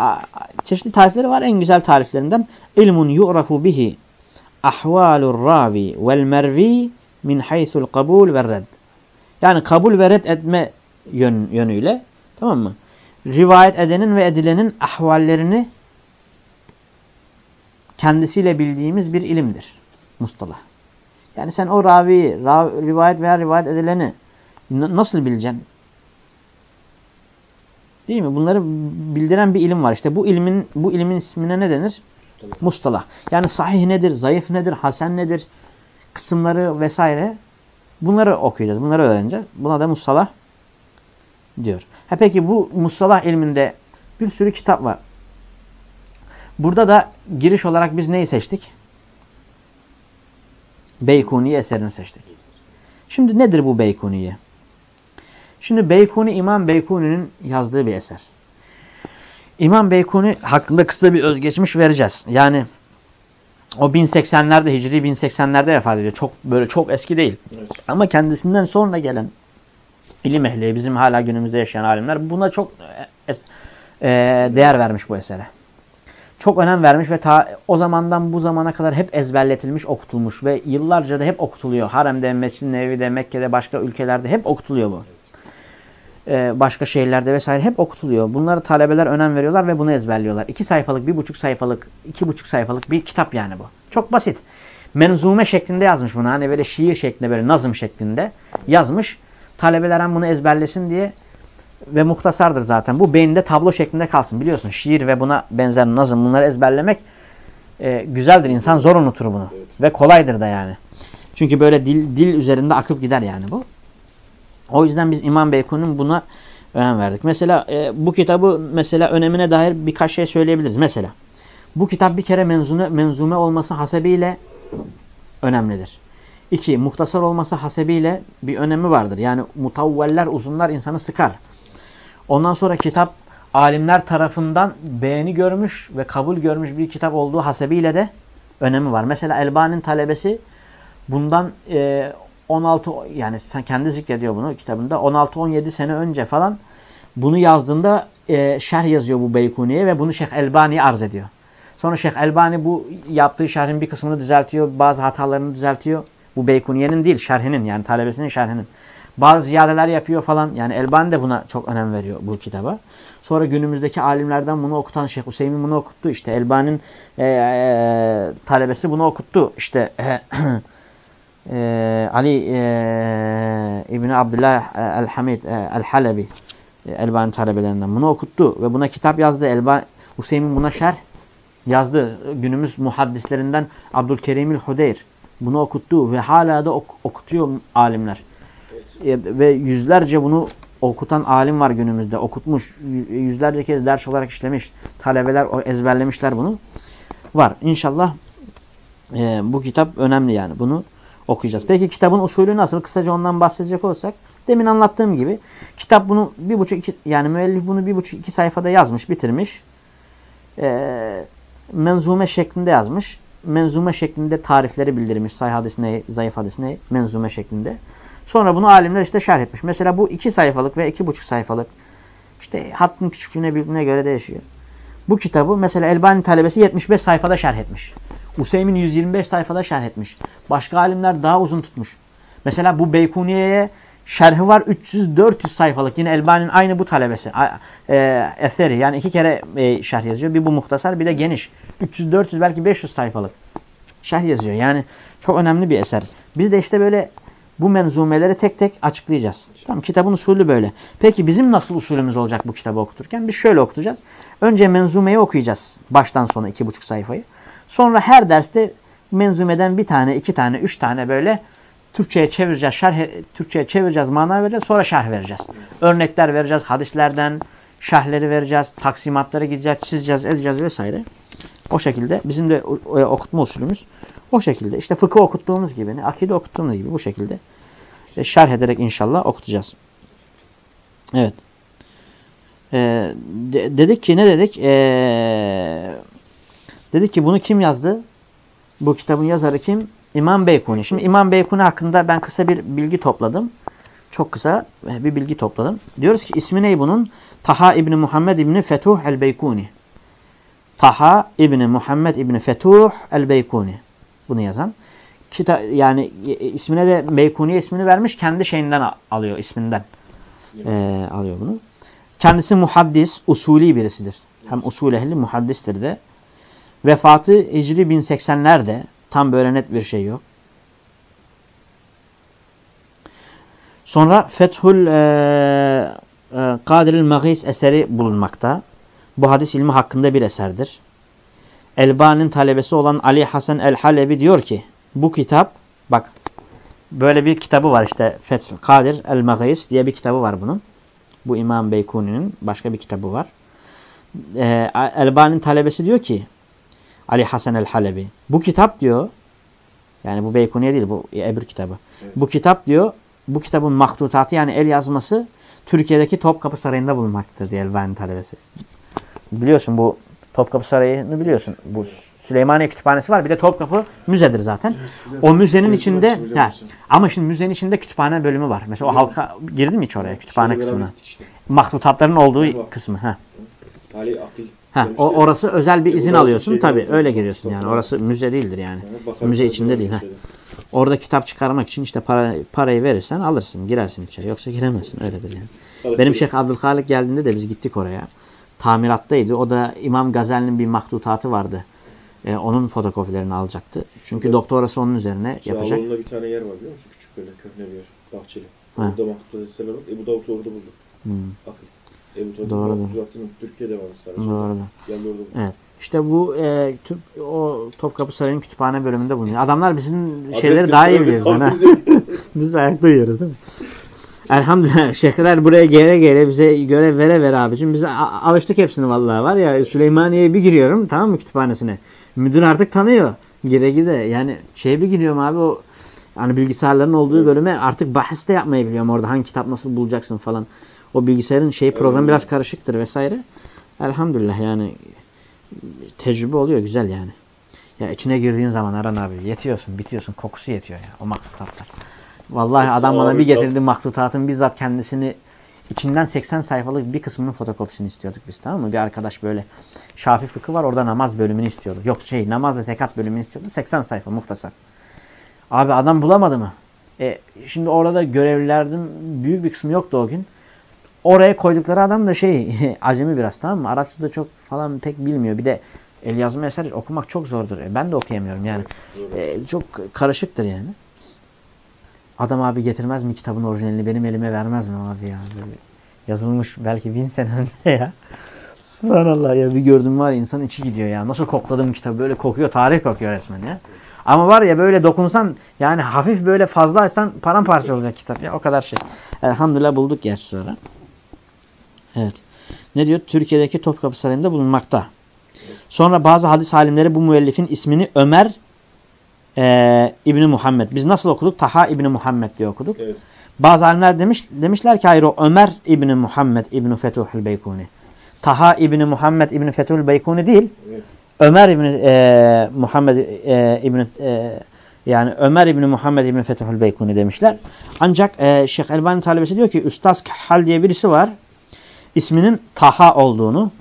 A: çeşitli tarifleri var. En güzel tariflerinden ilmun yu'rafu bihi ahvalur ravi vel mervi min haythul kabul ve red. Yani kabul ve red etme yön, yönüyle tamam mı? Rivayet edenin ve edilenin ahvallerini kendisiyle bildiğimiz bir ilimdir. Mustalah. Yani sen o raviyi, rav, rivayet veya rivayet edileni nasıl bileceksin? Değil mi? Bunları bildiren bir ilim var. İşte bu ilmin bu ilmin ismine ne denir? Mustalah. Mustalah. Yani sahih nedir, zayıf nedir, hasen nedir, kısımları vesaire. Bunları okuyacağız, bunları öğreneceğiz. Buna da mustalah diyor. Ha peki bu mustalah ilminde bir sürü kitap var. Burada da giriş olarak biz neyi seçtik? Beykuni eserini seçtik. Şimdi nedir bu Beykuni'ye? Şimdi Beykuni İmam Beykuni'nin yazdığı bir eser. İmam Beykuni hakkında kısa bir özgeçmiş vereceğiz. Yani o 1080'lerde Hicri 1080'lerde vefat ediyor. Çok böyle çok eski değil. Evet. Ama kendisinden sonra gelen ilim ehli bizim hala günümüzde yaşayan alimler buna çok e, e, değer vermiş bu esere çok önem vermiş ve ta, o zamandan bu zamana kadar hep ezberletilmiş, okutulmuş ve yıllarca da hep okutuluyor. Harem'de, Mescid-i Nevi'de, Mekke'de, başka ülkelerde hep okutuluyor bu. Ee, başka şehirlerde vesaire hep okutuluyor. Bunları talebeler önem veriyorlar ve bunu ezberliyorlar. İki sayfalık, bir buçuk sayfalık, iki buçuk sayfalık bir kitap yani bu. Çok basit. Menzume şeklinde yazmış bunu. Hani böyle şiir şeklinde, böyle nazım şeklinde yazmış. Talebeler hem bunu ezberlesin diye ve muhtasardır zaten. Bu beyinde tablo şeklinde kalsın. Biliyorsun şiir ve buna benzer nazım bunları ezberlemek e, güzeldir. İnsan zor unutur bunu. Evet. Ve kolaydır da yani. Çünkü böyle dil, dil üzerinde akıp gider yani bu. O yüzden biz İmam Beykun'un buna önem verdik. Mesela e, bu kitabı mesela önemine dair birkaç şey söyleyebiliriz. Mesela bu kitap bir kere menzume, menzume olması hasebiyle önemlidir. İki, muhtasar olması hasebiyle bir önemi vardır. Yani mutavveller, uzunlar insanı sıkar. Ondan sonra kitap alimler tarafından beğeni görmüş ve kabul görmüş bir kitap olduğu hasebiyle de önemi var. Mesela Elbani'nin talebesi bundan e, 16 yani sen kendi zikrediyor bunu kitabında 16-17 sene önce falan bunu yazdığında e, şerh yazıyor bu Beykuni'ye ve bunu Şeyh Elbani'ye arz ediyor. Sonra Şeyh Elbani bu yaptığı şerhin bir kısmını düzeltiyor, bazı hatalarını düzeltiyor. Bu Beykuniye'nin değil, şerhinin yani talebesinin şerhinin. Bazı ziyadeler yapıyor falan. Yani Elbani de buna çok önem veriyor bu kitaba. Sonra günümüzdeki alimlerden bunu okutan Şeyh Hüseyin bunu okuttu. İşte Elbani'nin e, e, talebesi bunu okuttu. İşte e, e, Ali e, İbni Abdullah el-Hamid el-Halebi Elbani talebelerinden bunu okuttu. Ve buna kitap yazdı. Elbani, Hüseyin buna şerh yazdı. Günümüz muhaddislerinden Abdülkerimil Hudeyr bunu okuttu ve hala da ok okutuyor alimler. Ve yüzlerce bunu okutan alim var günümüzde. Okutmuş, yüzlerce kez ders olarak işlemiş. Talebeler ezberlemişler bunu. Var. İnşallah e, bu kitap önemli yani. Bunu okuyacağız. Peki kitabın usulü nasıl? Kısaca ondan bahsedecek olsak. Demin anlattığım gibi kitap bunu bir buçuk iki, yani müellif bunu bir buçuk iki sayfada yazmış, bitirmiş. E, menzume şeklinde yazmış. Menzume şeklinde tarifleri bildirmiş. Sayı hadis ne, zayıf hadis ne, menzume şeklinde. Sonra bunu alimler işte şerh etmiş. Mesela bu iki sayfalık ve iki buçuk sayfalık. İşte hattın küçüklüğüne birbirine göre değişiyor. Bu kitabı mesela Elbani talebesi 75 sayfada şerh etmiş. Useymin 125 sayfada şerh etmiş. Başka alimler daha uzun tutmuş. Mesela bu Beykuniye'ye şerhi var 300-400 sayfalık. Yine Elbani'nin aynı bu talebesi. E, eseri yani iki kere e, şerh yazıyor. Bir bu muhtasar bir de geniş. 300-400 belki 500 sayfalık. Şerh yazıyor. Yani çok önemli bir eser. Biz de işte böyle bu menzumeleri tek tek açıklayacağız. Tamam kitabın usulü böyle. Peki bizim nasıl usulümüz olacak bu kitabı okuturken? Biz şöyle okutacağız. Önce menzumeyi okuyacağız. Baştan sona iki buçuk sayfayı. Sonra her derste menzumeden bir tane, iki tane, üç tane böyle Türkçe'ye çevireceğiz, şerh, Türkçe'ye çevireceğiz, mana vereceğiz, sonra şerh vereceğiz. Örnekler vereceğiz, hadislerden şerhleri vereceğiz, taksimatları gideceğiz, çizeceğiz, edeceğiz vesaire. O şekilde bizim de okutma usulümüz o şekilde. İşte fıkıh okuttuğumuz gibi, akide okuttuğumuz gibi bu şekilde e, şerh ederek inşallah okutacağız. Evet. E, de, dedik ki ne dedik? E, dedik ki bunu kim yazdı? Bu kitabın yazarı kim? İmam Beykuni. Şimdi İmam Beykuni hakkında ben kısa bir bilgi topladım. Çok kısa bir bilgi topladım. Diyoruz ki ismi ne bunun? Taha İbni Muhammed İbni Fetuh el-Beykuni. Taha İbni Muhammed İbni Fetuh el-Beykuni. Bunu yazan. Kita yani ismine de Beykuni ismini vermiş. Kendi şeyinden alıyor isminden. Ee, alıyor bunu. Kendisi muhaddis, usulü birisidir. Hem usul ehli muhaddistir de. Vefatı Hicri 1080'lerde. Tam böyle net bir şey yok. Sonra Fethül e, e, Kadiril Magis eseri bulunmakta. Bu hadis ilmi hakkında bir eserdir. Elbani'nin talebesi olan Ali Hasan el-Halebi diyor ki bu kitap bak böyle bir kitabı var işte Fethül Kadir el-Magis diye bir kitabı var bunun. Bu İmam Beykuni'nin başka bir kitabı var. Ee, Elbani'nin talebesi diyor ki Ali Hasan el-Halebi bu kitap diyor yani bu Beykuniye değil bu Ebru kitabı. Evet. Bu kitap diyor bu kitabın mahtutatı yani el yazması Türkiye'deki Topkapı Sarayı'nda bulunmaktadır diye Elbani talebesi. Biliyorsun bu Topkapı Sarayı'nı biliyorsun. Bu Süleymaniye Kütüphanesi var. Bir de Topkapı müzedir zaten. o müzenin içinde he, ama şimdi müzenin içinde kütüphane bölümü var. Mesela o halka girdi mi hiç oraya kütüphane kısmına? Işte. Mahtutatların olduğu kısmı. He.
B: Salih Akil.
A: Ha, o orası özel bir izin alıyorsun şey tabi öyle giriyorsun yani. Orası müze değildir yani. yani müze içinde değil. Ha. Orada kitap çıkarmak için işte para, parayı verirsen alırsın, girersin içeri. Yoksa giremezsin öyledir yani. Benim Şeyh Abdülhalik geldiğinde de biz gittik oraya. Tamirattaydı. O da İmam Gazali'nin bir mahtutatı vardı. Ee, onun fotokopilerini alacaktı. Çünkü evet. doktorası onun üzerine
B: Şu
A: yapacak.
B: Şu bir tane yer var biliyor musun? Küçük böyle köhne bir yer. Bahçeli. Ha. Eserler var. Ebu Davut orada buldu. Hmm. Bakın. Ebu Davut mahtutatının Türkiye'de var sadece.
A: Doğru. Geldi orada buldu. Evet. İşte bu e, tüp, o Topkapı Sarayı'nın kütüphane bölümünde bulunuyor. Adamlar bizim Adres şeyleri daha iyi biliyor. Biz de ayakta yiyoruz değil mi? Elhamdülillah şeyhler buraya gele gele bize görev vere vere abicim. Biz alıştık hepsini vallahi var ya Süleymaniye'ye bir giriyorum tamam mı kütüphanesine. Müdür artık tanıyor. Gide gide yani şey bir gidiyorum abi o hani bilgisayarların olduğu bölüme artık bahis de yapmayı biliyorum orada hangi kitap nasıl bulacaksın falan. O bilgisayarın şeyi programı biraz karışıktır vesaire. Elhamdülillah yani tecrübe oluyor güzel yani. Ya içine girdiğin zaman Aran abi yetiyorsun, bitiyorsun. Kokusu yetiyor ya o mahlutatlar. Vallahi adam bana bir getirdi mahlutatın bizzat kendisini içinden 80 sayfalık bir kısmının fotokopisini istiyorduk biz tamam mı? Bir arkadaş böyle Şafi fıkı var orada namaz bölümünü istiyordu. Yok şey namaz ve zekat bölümünü istiyordu. 80 sayfa muhtasar. Abi adam bulamadı mı? E, şimdi orada görevlilerden büyük bir kısmı yoktu o gün. Oraya koydukları adam da şey acemi biraz tamam mı? Arapça da çok falan pek bilmiyor. Bir de el yazma eser okumak çok zordur. E, ben de okuyamıyorum yani. E, çok karışıktır yani. Adam abi getirmez mi kitabın orijinalini benim elime vermez mi abi ya? Böyle yazılmış belki bin sene önce ya. Subhanallah ya bir gördüm var insan içi gidiyor ya. Nasıl kokladım kitabı böyle kokuyor tarih kokuyor resmen ya. Ama var ya böyle dokunsan yani hafif böyle fazlaysan paramparça olacak kitap ya o kadar şey. Elhamdülillah bulduk gerçi sonra. Evet. Ne diyor? Türkiye'deki Topkapı Sarayı'nda bulunmakta. Sonra bazı hadis alimleri bu müellifin ismini Ömer e, İbni Muhammed. Biz nasıl okuduk? Taha İbni Muhammed diye okuduk. Evet. Bazı alimler demiş, demişler ki hayır o Ömer İbni Muhammed İbni Fetuhul Beykuni. Taha İbni Muhammed İbni Fetuhul Beykuni değil. Evet. Ömer İbni e, Muhammed e, İbni e, yani Ömer İbni Muhammed İbni Fetuhul Beykuni demişler. Ancak e, Şeyh Elbani talebesi diyor ki Üstaz Kahal diye birisi var. İsminin Taha olduğunu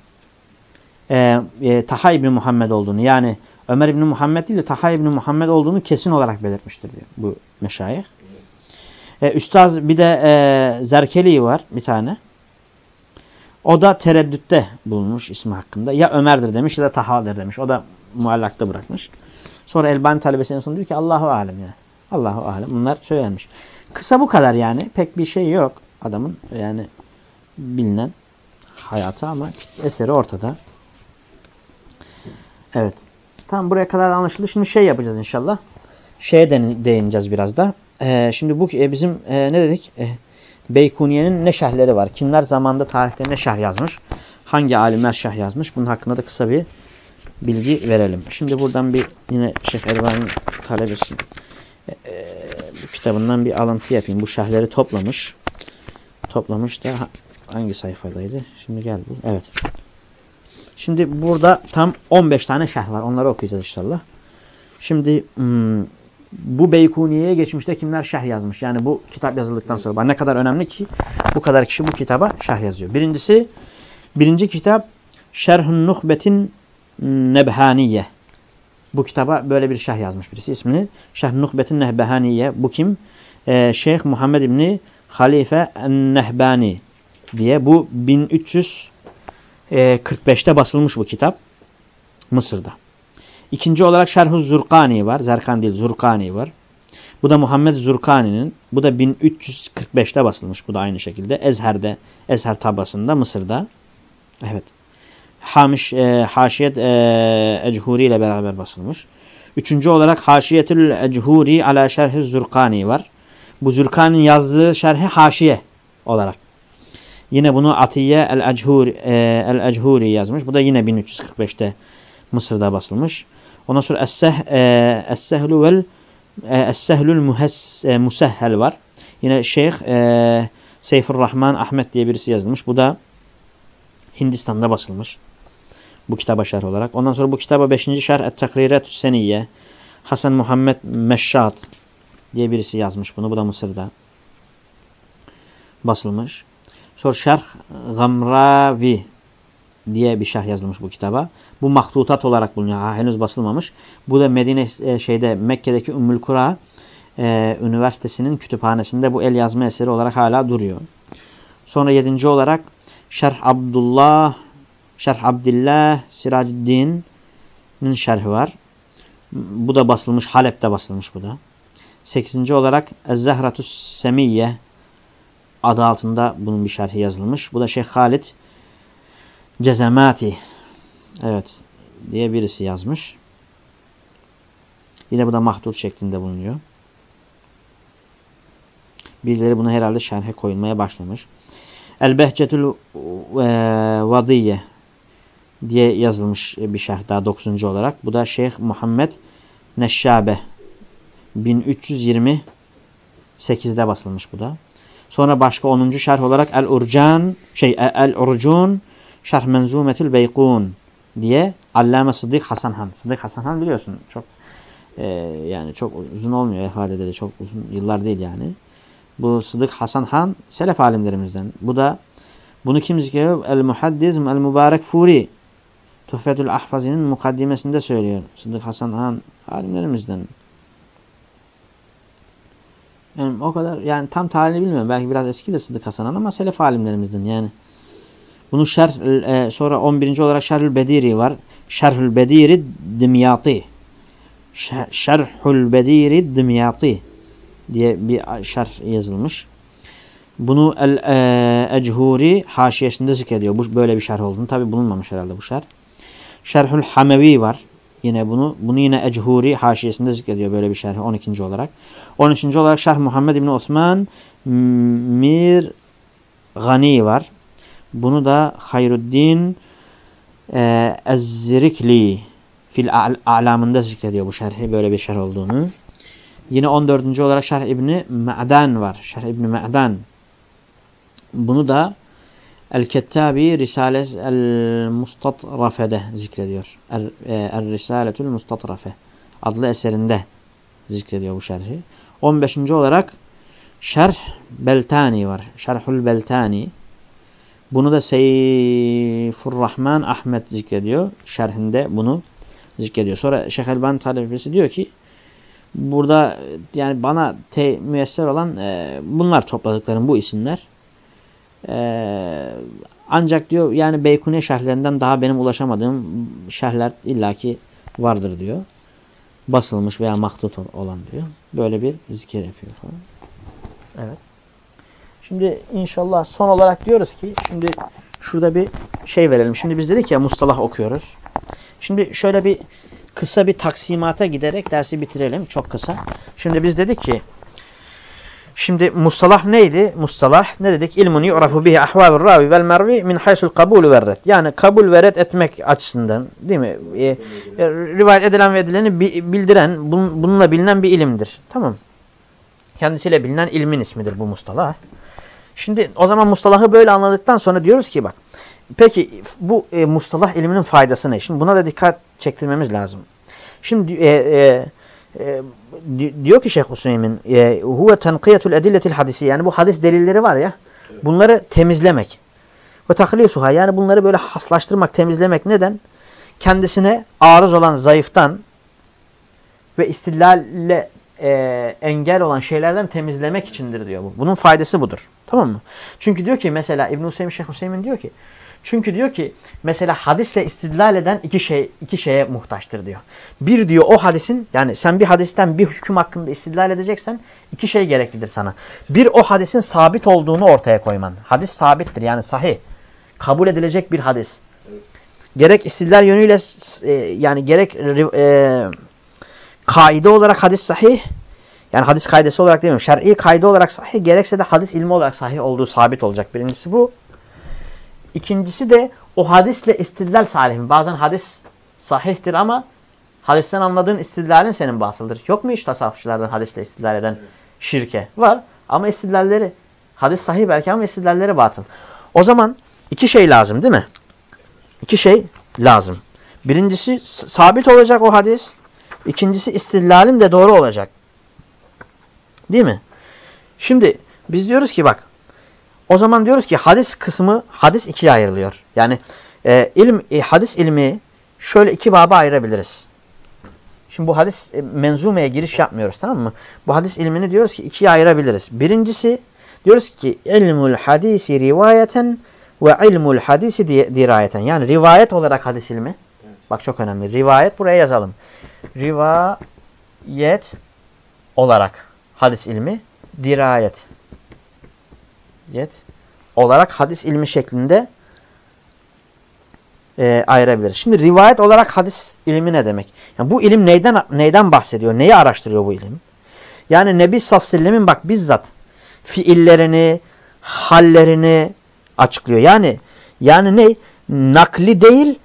A: e, e, Taha İbni Muhammed olduğunu yani Ömer İbni Muhammed değil de Taha İbni Muhammed olduğunu kesin olarak belirtmiştir diyor bu meşayih. E, Üstaz bir de e, Zerkeli var bir tane. O da tereddütte bulunmuş ismi hakkında. Ya Ömer'dir demiş ya da Taha'dır demiş. O da muallakta bırakmış. Sonra Elbani talebesi en son diyor ki Allahu alem ya. Allahu alem. Bunlar söylenmiş. Kısa bu kadar yani. Pek bir şey yok adamın yani bilinen hayatı ama eseri ortada. Evet. Tamam buraya kadar anlaşıldı. Şimdi şey yapacağız inşallah. Şeye değineceğiz biraz da. Ee, şimdi bu e, bizim e, ne dedik? E, Beykuniye'nin ne şerhleri var? Kimler zamanda tarihte ne şerh yazmış? Hangi alimler şerh yazmış? Bunun hakkında da kısa bir bilgi verelim. Şimdi buradan bir yine Şeyh Elvan talebesi e, e, kitabından bir alıntı yapayım. Bu şerhleri toplamış. Toplamış da hangi sayfadaydı? Şimdi gel bu. Evet. Şimdi burada tam 15 tane şerh var. Onları okuyacağız inşallah. Şimdi hmm, bu Beykuniye'ye geçmişte kimler şerh yazmış? Yani bu kitap yazıldıktan sonra. Ne kadar önemli ki bu kadar kişi bu kitaba şerh yazıyor. Birincisi, birinci kitap Şerhun Nuhbetin Nebhaniye. Bu kitaba böyle bir şerh yazmış birisi. ismini Şerhun Nuhbetin Nebhaniye. Bu kim? Ee, Şeyh Muhammed İbni Halife Nehbani diye. Bu 1345'te basılmış bu kitap. Mısır'da. İkinci olarak Şerh-ı Zurkani var. Zerkan değil Zurkani var. Bu da Muhammed Zurkani'nin. Bu da 1345'te basılmış. Bu da aynı şekilde. Ezher'de, Ezher tabasında Mısır'da. Evet. Hamiş, e, Haşiyet e, Echuri ile beraber basılmış. Üçüncü olarak Haşiyetül Echuri ala Şerh-i Zurkani var. Bu Zurkani'nin yazdığı şerhi haşiye olarak. Yine bunu Atiye el-Echuri e, el yazmış. Bu da yine 1345'te Mısır'da basılmış. Ondan sonra Es-Sehlu vel Es-Sehlül Musehhel var. Yine Şeyh e, Seyfurrahman Ahmet diye birisi yazılmış. Bu da Hindistan'da basılmış. Bu kitaba şerh olarak. Ondan sonra bu kitaba 5. şerh Et-Takriretü Seniyye Hasan Muhammed Meşşat diye birisi yazmış bunu. Bu da Mısır'da basılmış. Sonra şerh Gamravi diye bir şerh yazılmış bu kitaba. Bu mahtutat olarak bulunuyor. Ha, henüz basılmamış. Bu da Medine e, şeyde Mekke'deki Ümmül Kura e, Üniversitesi'nin kütüphanesinde bu el yazma eseri olarak hala duruyor. Sonra yedinci olarak Şerh Abdullah Şerh Abdillah Siracuddin'in şerhi var. Bu da basılmış. Halep'te basılmış bu da. Sekizinci olarak Ez-Zehratus Semiyye adı altında bunun bir şerhi yazılmış. Bu da Şeyh Halid Cezemati evet diye birisi yazmış. Yine bu da mahdut şeklinde bulunuyor. Birileri bunu herhalde şerhe koyulmaya başlamış. El-Behcetül e, Vadiye diye yazılmış bir şerh daha 9. olarak. Bu da Şeyh Muhammed Neşşabe 1328'de basılmış bu da. Sonra başka 10. şerh olarak El-Urcan şey El-Urcun Şerh Menzumetül Beykun diye Allame Sıddık Hasan Han. Sıddık Hasan Han biliyorsun çok e, yani çok uzun olmuyor ifadeleri çok uzun yıllar değil yani. Bu Sıddık Hasan Han selef alimlerimizden. Bu da bunu kim zikrediyor? El-Muhaddiz El-Mübarek Furi Tuhfetül Ahfazi'nin mukaddimesinde söylüyor. Sıddık Hasan Han alimlerimizden. Yani o kadar yani tam tarihini bilmiyorum. Belki biraz eski de Sıddık Hasan Han ama selef alimlerimizden yani. Bunun şerh e, sonra 11. olarak Şerhül Bediri var. Şerhül Bediri Dimyati. Şerhül Bediri Dimyati diye bir şerh yazılmış. Bunu El-Echuri e, haşiyesinde zikrediyor. Bu böyle bir şerh olduğunu. Tabi bulunmamış herhalde bu şerh. Şerhül Hamevi var. Yine bunu bunu yine Echuri haşiyesinde zikrediyor böyle bir şerh 12. olarak. 13. olarak Şerh Muhammed İbni Osman Mir Gani var. Bunu da Hayruddin e, fil a'lamında zikrediyor bu şerhi böyle bir şerh olduğunu. Yine 14. olarak Şerh İbni Ma'dan var. Şerh İbni Ma'dan. Bunu da El-Kettabi Risales El-Mustatrafe'de zikrediyor. El-Risaletul er, Mustatrafe adlı eserinde zikrediyor bu şerhi. 15. olarak Şerh Beltani var. Şerhul Beltani. Bunu da Seyfurrahman Ahmet zikrediyor. Şerhinde bunu zikrediyor. Sonra Şeyh Elban talebesi diyor ki burada yani bana te müyesser olan e, bunlar topladıklarım bu isimler. E, ancak diyor yani Beykune şerhlerinden daha benim ulaşamadığım şerhler illaki vardır diyor. Basılmış veya maktut olan diyor. Böyle bir zikir yapıyor falan. Evet. Şimdi inşallah son olarak diyoruz ki şimdi şurada bir şey verelim. Şimdi biz dedik ya mustalah okuyoruz. Şimdi şöyle bir kısa bir taksimata giderek dersi bitirelim. Çok kısa. Şimdi biz dedik ki Şimdi mustalah neydi? Mustalah ne dedik? İlmun yu'rafu bihi ahvalur ravi vel mervi min haysul kabul ve red. Yani kabul ve red etmek açısından değil mi? E, e, rivayet edilen ve edileni bildiren, bun, bununla bilinen bir ilimdir. Tamam. Kendisiyle bilinen ilmin ismidir bu mustalah. Şimdi o zaman mustalahı böyle anladıktan sonra diyoruz ki bak. Peki bu e, mustalah ilminin faydası ne? Şimdi buna da dikkat çektirmemiz lazım. Şimdi e, e, e, diyor ki Şeyh Hüseyin e, huve tenqiyetul edilletil hadisi yani bu hadis delilleri var ya bunları temizlemek ve tahliyusuha yani bunları böyle haslaştırmak temizlemek neden? Kendisine arız olan zayıftan ve istillalle e, engel olan şeylerden temizlemek içindir diyor bu. Bunun faydası budur. Tamam mı? Çünkü diyor ki mesela İbn-i Hüseyin Şeyh Hüseyin diyor ki çünkü diyor ki mesela hadisle istidlal eden iki şey iki şeye muhtaçtır diyor. Bir diyor o hadisin yani sen bir hadisten bir hüküm hakkında istidlal edeceksen iki şey gereklidir sana. Bir o hadisin sabit olduğunu ortaya koyman. Hadis sabittir yani sahih. Kabul edilecek bir hadis. Gerek istidlal yönüyle e, yani gerek e, kaide olarak hadis sahih yani hadis kaidesi olarak demiyorum. Şer'i kaide olarak sahih gerekse de hadis ilmi olarak sahih olduğu sabit olacak. Birincisi bu. İkincisi de o hadisle istidlal salih. Bazen hadis sahihtir ama hadisten anladığın istidlalin senin batıldır. Yok mu hiç tasavvufçulardan hadisle istidlal eden şirke? Var ama istidlalleri hadis sahih belki ama istidlalleri batıl. O zaman iki şey lazım değil mi? İki şey lazım. Birincisi sabit olacak o hadis. İkincisi istidlalin de doğru olacak. Değil mi? Şimdi biz diyoruz ki bak o zaman diyoruz ki hadis kısmı hadis ikiye ayrılıyor. Yani e, ilim e, hadis ilmi şöyle iki baba ayırabiliriz. Şimdi bu hadis e, menzumeye giriş yapmıyoruz tamam mı? Bu hadis ilmini diyoruz ki ikiye ayırabiliriz. Birincisi diyoruz ki ilmul hadisi rivayeten ve ilmul hadisi dirayeten. Yani rivayet olarak hadis ilmi. Evet. Bak çok önemli. Rivayet buraya yazalım. Rivayet olarak hadis ilmi, dirayet yet olarak hadis ilmi şeklinde e, ayırabiliriz. Şimdi rivayet olarak hadis ilmi ne demek? Yani bu ilim neyden neyden bahsediyor? Neyi araştırıyor bu ilim? Yani Nebi sallallahu bak bizzat fiillerini, hallerini açıklıyor. Yani yani ne? Nakli değil,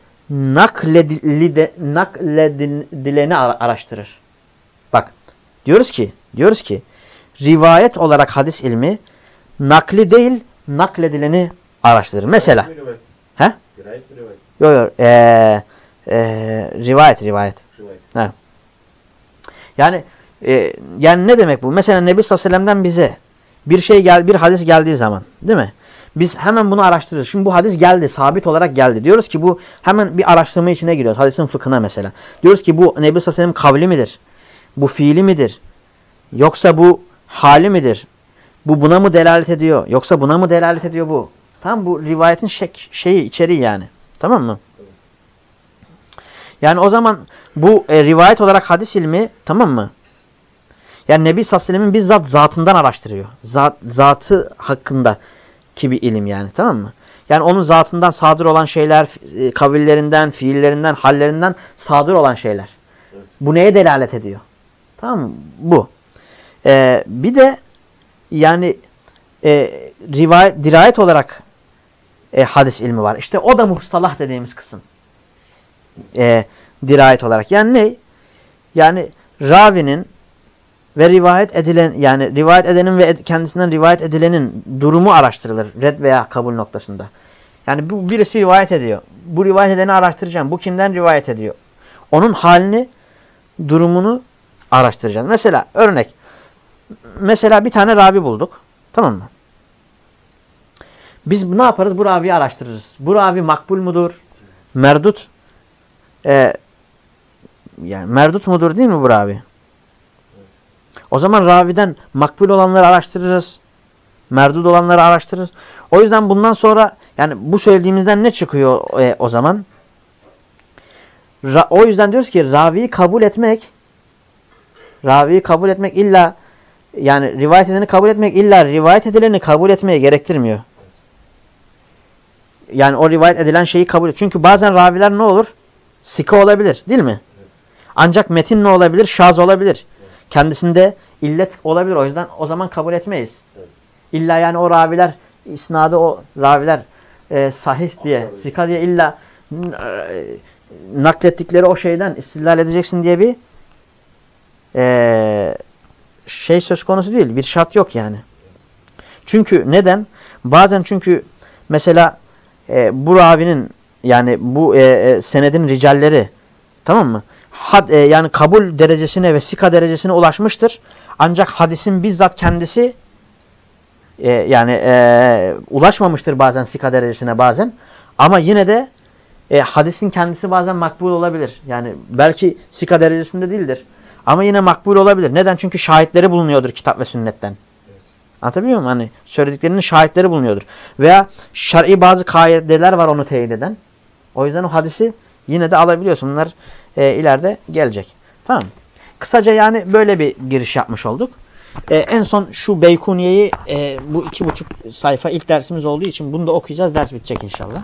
A: nakledileni araştırır. Bak diyoruz ki diyoruz ki rivayet olarak hadis ilmi nakli değil nakledileni araştırır. Mesela. He? Yok yok. Ee, e, rivayet rivayet. rivayet. Yani e, yani ne demek bu? Mesela Nebi sallallahu aleyhi ve sellem'den bize bir şey gel bir hadis geldiği zaman değil mi? Biz hemen bunu araştırırız. Şimdi bu hadis geldi, sabit olarak geldi. Diyoruz ki bu hemen bir araştırma içine giriyoruz. Hadisin fıkhına mesela. Diyoruz ki bu Nebi sallallahu aleyhi ve sellem kavli midir? Bu fiili midir? Yoksa bu hali midir? Bu buna mı delalet ediyor? Yoksa buna mı delalet ediyor bu? Tam bu rivayetin şey, şeyi içeriği yani. Tamam mı? Yani o zaman bu e, rivayet olarak hadis ilmi tamam mı? Yani Nebi Sallallahu bizzat zatından araştırıyor. Zat, zatı hakkında ki bir ilim yani tamam mı? Yani onun zatından sadır olan şeyler, e, kavillerinden, fiillerinden, hallerinden sadır olan şeyler. Evet. Bu neye delalet ediyor? Tamam mı? Bu. Ee, bir de yani e, rivayet, dirayet olarak e, hadis ilmi var. İşte o da muhtalah dediğimiz kısım. E, dirayet olarak. Yani ne? Yani ravinin ve rivayet edilen yani rivayet edenin ve kendisinden rivayet edilenin durumu araştırılır red veya kabul noktasında. Yani bu birisi rivayet ediyor. Bu rivayet edeni araştıracağım. Bu kimden rivayet ediyor? Onun halini, durumunu araştıracağız. Mesela örnek. Mesela bir tane ravi bulduk. Tamam mı? Biz ne yaparız? Bu raviyi araştırırız. Bu ravi makbul mudur? Merdut e, yani merdut mudur değil mi bu ravi? O zaman raviden makbul olanları araştırırız. Merdut olanları araştırırız. O yüzden bundan sonra yani bu söylediğimizden ne çıkıyor e, o zaman? Ra, o yüzden diyoruz ki raviyi kabul etmek raviyi kabul etmek illa yani rivayet edeni kabul etmek illa rivayet edileni kabul etmeye gerektirmiyor. Yani o rivayet edilen şeyi kabul et. Çünkü bazen raviler ne olur? Sika olabilir değil mi? Ancak metin ne olabilir? Şaz olabilir. Kendisinde illet olabilir. O yüzden o zaman kabul etmeyiz. İlla yani o raviler isnadı o raviler e, sahih diye, sika diye illa e, naklettikleri o şeyden istilal edeceksin diye bir e, şey söz konusu değil. Bir şart yok yani. Çünkü neden? Bazen çünkü mesela e, bu ravinin yani bu e, e, senedin ricalleri tamam mı? Had, e, yani kabul derecesine ve sika derecesine ulaşmıştır. Ancak hadisin bizzat kendisi e, yani e, ulaşmamıştır bazen sika derecesine bazen. Ama yine de e, hadisin kendisi bazen makbul olabilir. Yani belki sika derecesinde değildir. Ama yine makbul olabilir. Neden? Çünkü şahitleri bulunuyordur kitap ve sünnetten. Anlatabiliyor muyum? Hani söylediklerinin şahitleri bulunuyordur. Veya şer'i bazı kaideler var onu teyit eden. O yüzden o hadisi yine de alabiliyorsun. Bunlar e, ileride gelecek. Tamam Kısaca yani böyle bir giriş yapmış olduk. E, en son şu Beykuniye'yi e, bu iki buçuk sayfa ilk dersimiz olduğu için bunu da okuyacağız. Ders bitecek inşallah.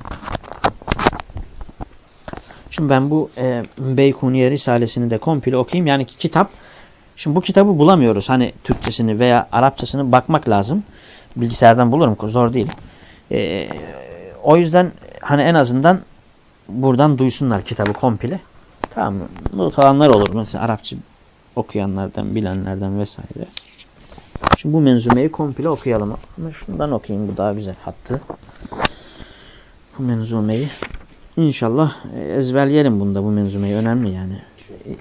A: Şimdi ben bu e, Beykuniye Risalesini de komple okuyayım. Yani kitap Şimdi bu kitabı bulamıyoruz. Hani Türkçesini veya Arapçasını bakmak lazım. Bilgisayardan bulurum. Zor değil. Ee, o yüzden hani en azından buradan duysunlar kitabı komple. Tamam mı? Not alanlar olur. Mesela Arapça okuyanlardan, bilenlerden vesaire. Şimdi bu menzumeyi komple okuyalım. Şundan okuyayım. Bu daha güzel hattı. Bu menzumeyi. İnşallah ezberleyelim bunda bu menzumeyi. Önemli yani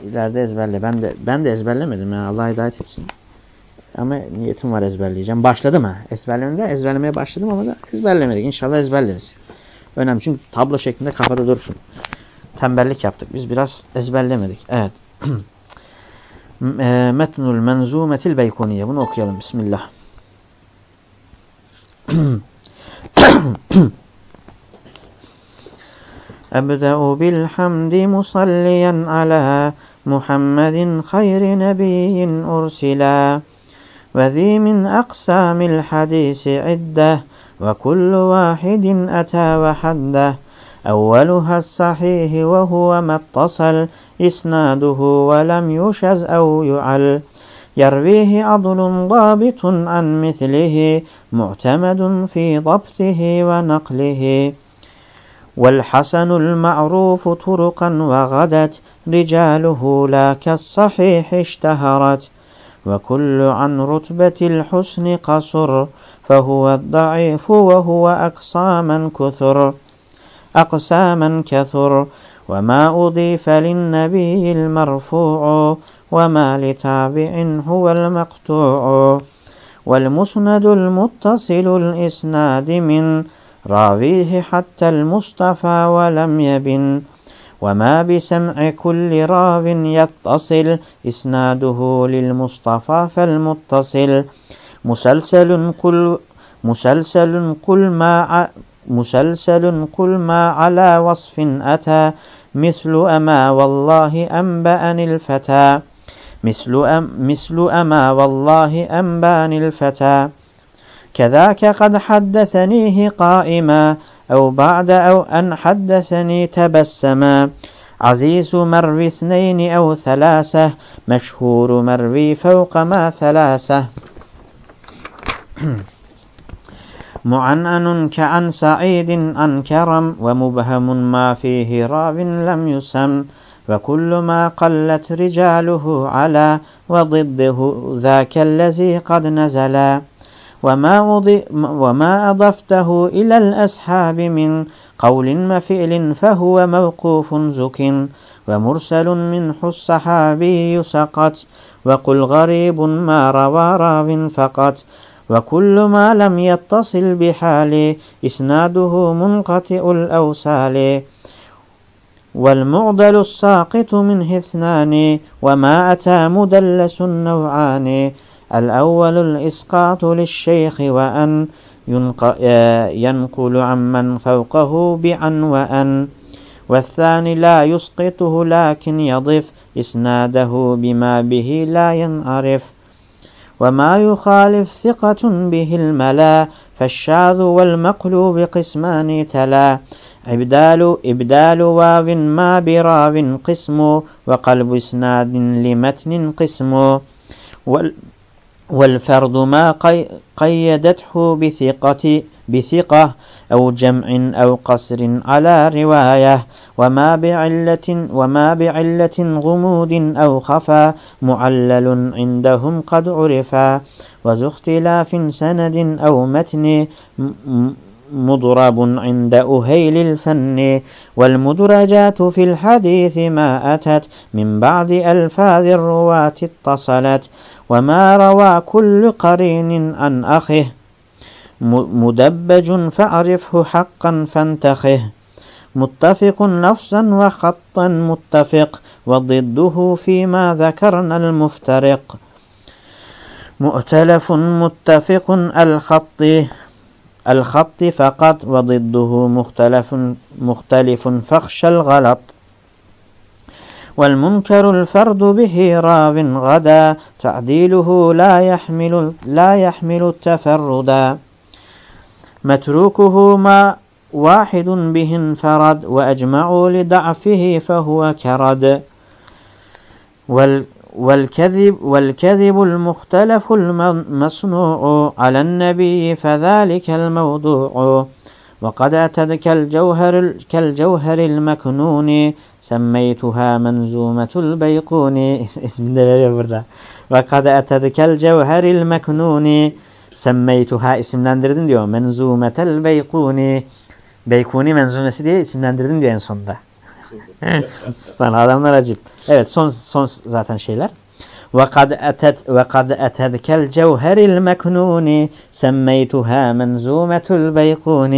A: ileride ezberle. Ben de ben de ezberlemedim ya. Allah hidayet etsin. Ama niyetim var ezberleyeceğim. Başladım ha. Ezberlemede ezberlemeye başladım ama da ezberlemedik. İnşallah ezberleriz. Önemli çünkü tablo şeklinde kafada dursun. Tembellik yaptık. Biz biraz ezberlemedik. Evet. E, Metnul menzumetil beykuniye. Bunu okuyalım. Bismillah. أبدأ بالحمد مصليا على محمد خير نبي أرسلا وذي من أقسام الحديث عدة وكل واحد أتى وحده. أولها الصحيح وهو ما اتصل إسناده ولم يشز أو يعل. يرويه عضل ضابط عن مثله معتمد في ضبطه ونقله. والحسن المعروف طرقا وغدت رجاله لا كالصحيح اشتهرت. وكل عن رتبة الحسن قصر فهو الضعيف وهو أقساما كثر أقساما كثر. وما أضيف للنبي المرفوع وما لتابع هو المقطوع. والمسند المتصل الإسناد من راويه حتى المصطفى ولم يبن. وما بسمع كل راو يتصل إسناده للمصطفى فالمتصل. مسلسل كل مسلسل كل ما مسلسل كل ما على وصف أتى. مثل أما والله أنبأني الفتى. مثل, أم مثل أما والله أنبأني الفتى. كذاك قد حدثنيه قائما أو بعد أو أن حدثني تبسما. عزيز مروي اثنين أو ثلاثة مشهور مروي فوق ما ثلاثة. معنن كعن سعيد عن كرم ومبهم ما فيه راو لم يسم. وكل ما قلت رجاله على وضده ذاك الذي قد نزلا. وما, وما أضفته إلى الأصحاب من قول وفعل فهو موقوف زك ومرسل منه الصحابي سقط وقل غريب ما روى راو فقط وكل ما لم يتصل بحال إسناده منقطع الأوسال والمعضل الساقط منه اثنان وما أتى مدلس نوعان الأول الإسقاط للشيخ وأن ينقل عمن فوقه بعن وأن. والثاني لا يسقطه لكن يضف إسناده بما به لا ينعرف. وما يخالف ثقة به الملا فالشاذ والمقلوب قسمان تلا. إبدال إبدال واو ما براو قسم وقلب إسناد لمتن قسم. والفرد ما قيدته بثقة بثقة أو جمع أو قصر على رواية وما بعلة وما بعلة غموض أو خفا معلل عندهم قد عرفا وذو اختلاف سند أو متن مضرب عند أهيل الفن والمدرجات في الحديث ما أتت من بعد ألفاظ الرواة اتصلت. وما روى كل قرين عن أخه مدبج فأعرفه حقا فانتخه. متفق نفسا وخطا متفق وضده فيما ذكرنا المفترق. مؤتلف متفق الخط. الخط فقط وضده مختلف مختلف فاخشى الغلط. والمنكر الفرد به راو غدا تعديله لا يحمل لا يحمل التفردا متروكه ما واحد به انفرد وأجمعوا لضعفه فهو كرد. والكذب والكذب المختلف المصنوع على النبي فذلك الموضوع وقد أتت كالجوهر, كالجوهر المكنون سميتها منزومة البيقون اسم ده وقد أتت كالجوهر المكنون Semmeytuha isimlendirdim diyor. Menzumetel beykuni. Beykuni menzumesi diye isimlendirdim diyor en sonunda. Subhanallah adamlar acip. Evet son son zaten şeyler. وقد أتت وقد أتتك الجوهر المكنون سميتها منزومة البيقون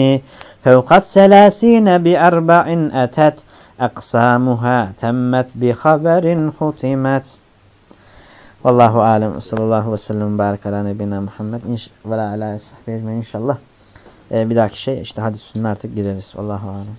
A: فوق الثلاثين بأربع أتت أقسامها تمت بخبر ختمت Vallahu alem. Sallallahu ve sellem barik ala nebina Muhammed. Ve la ala sahbihi inşallah. Ee, bir dahaki şey işte hadis üstüne artık gireriz. Vallahu alem.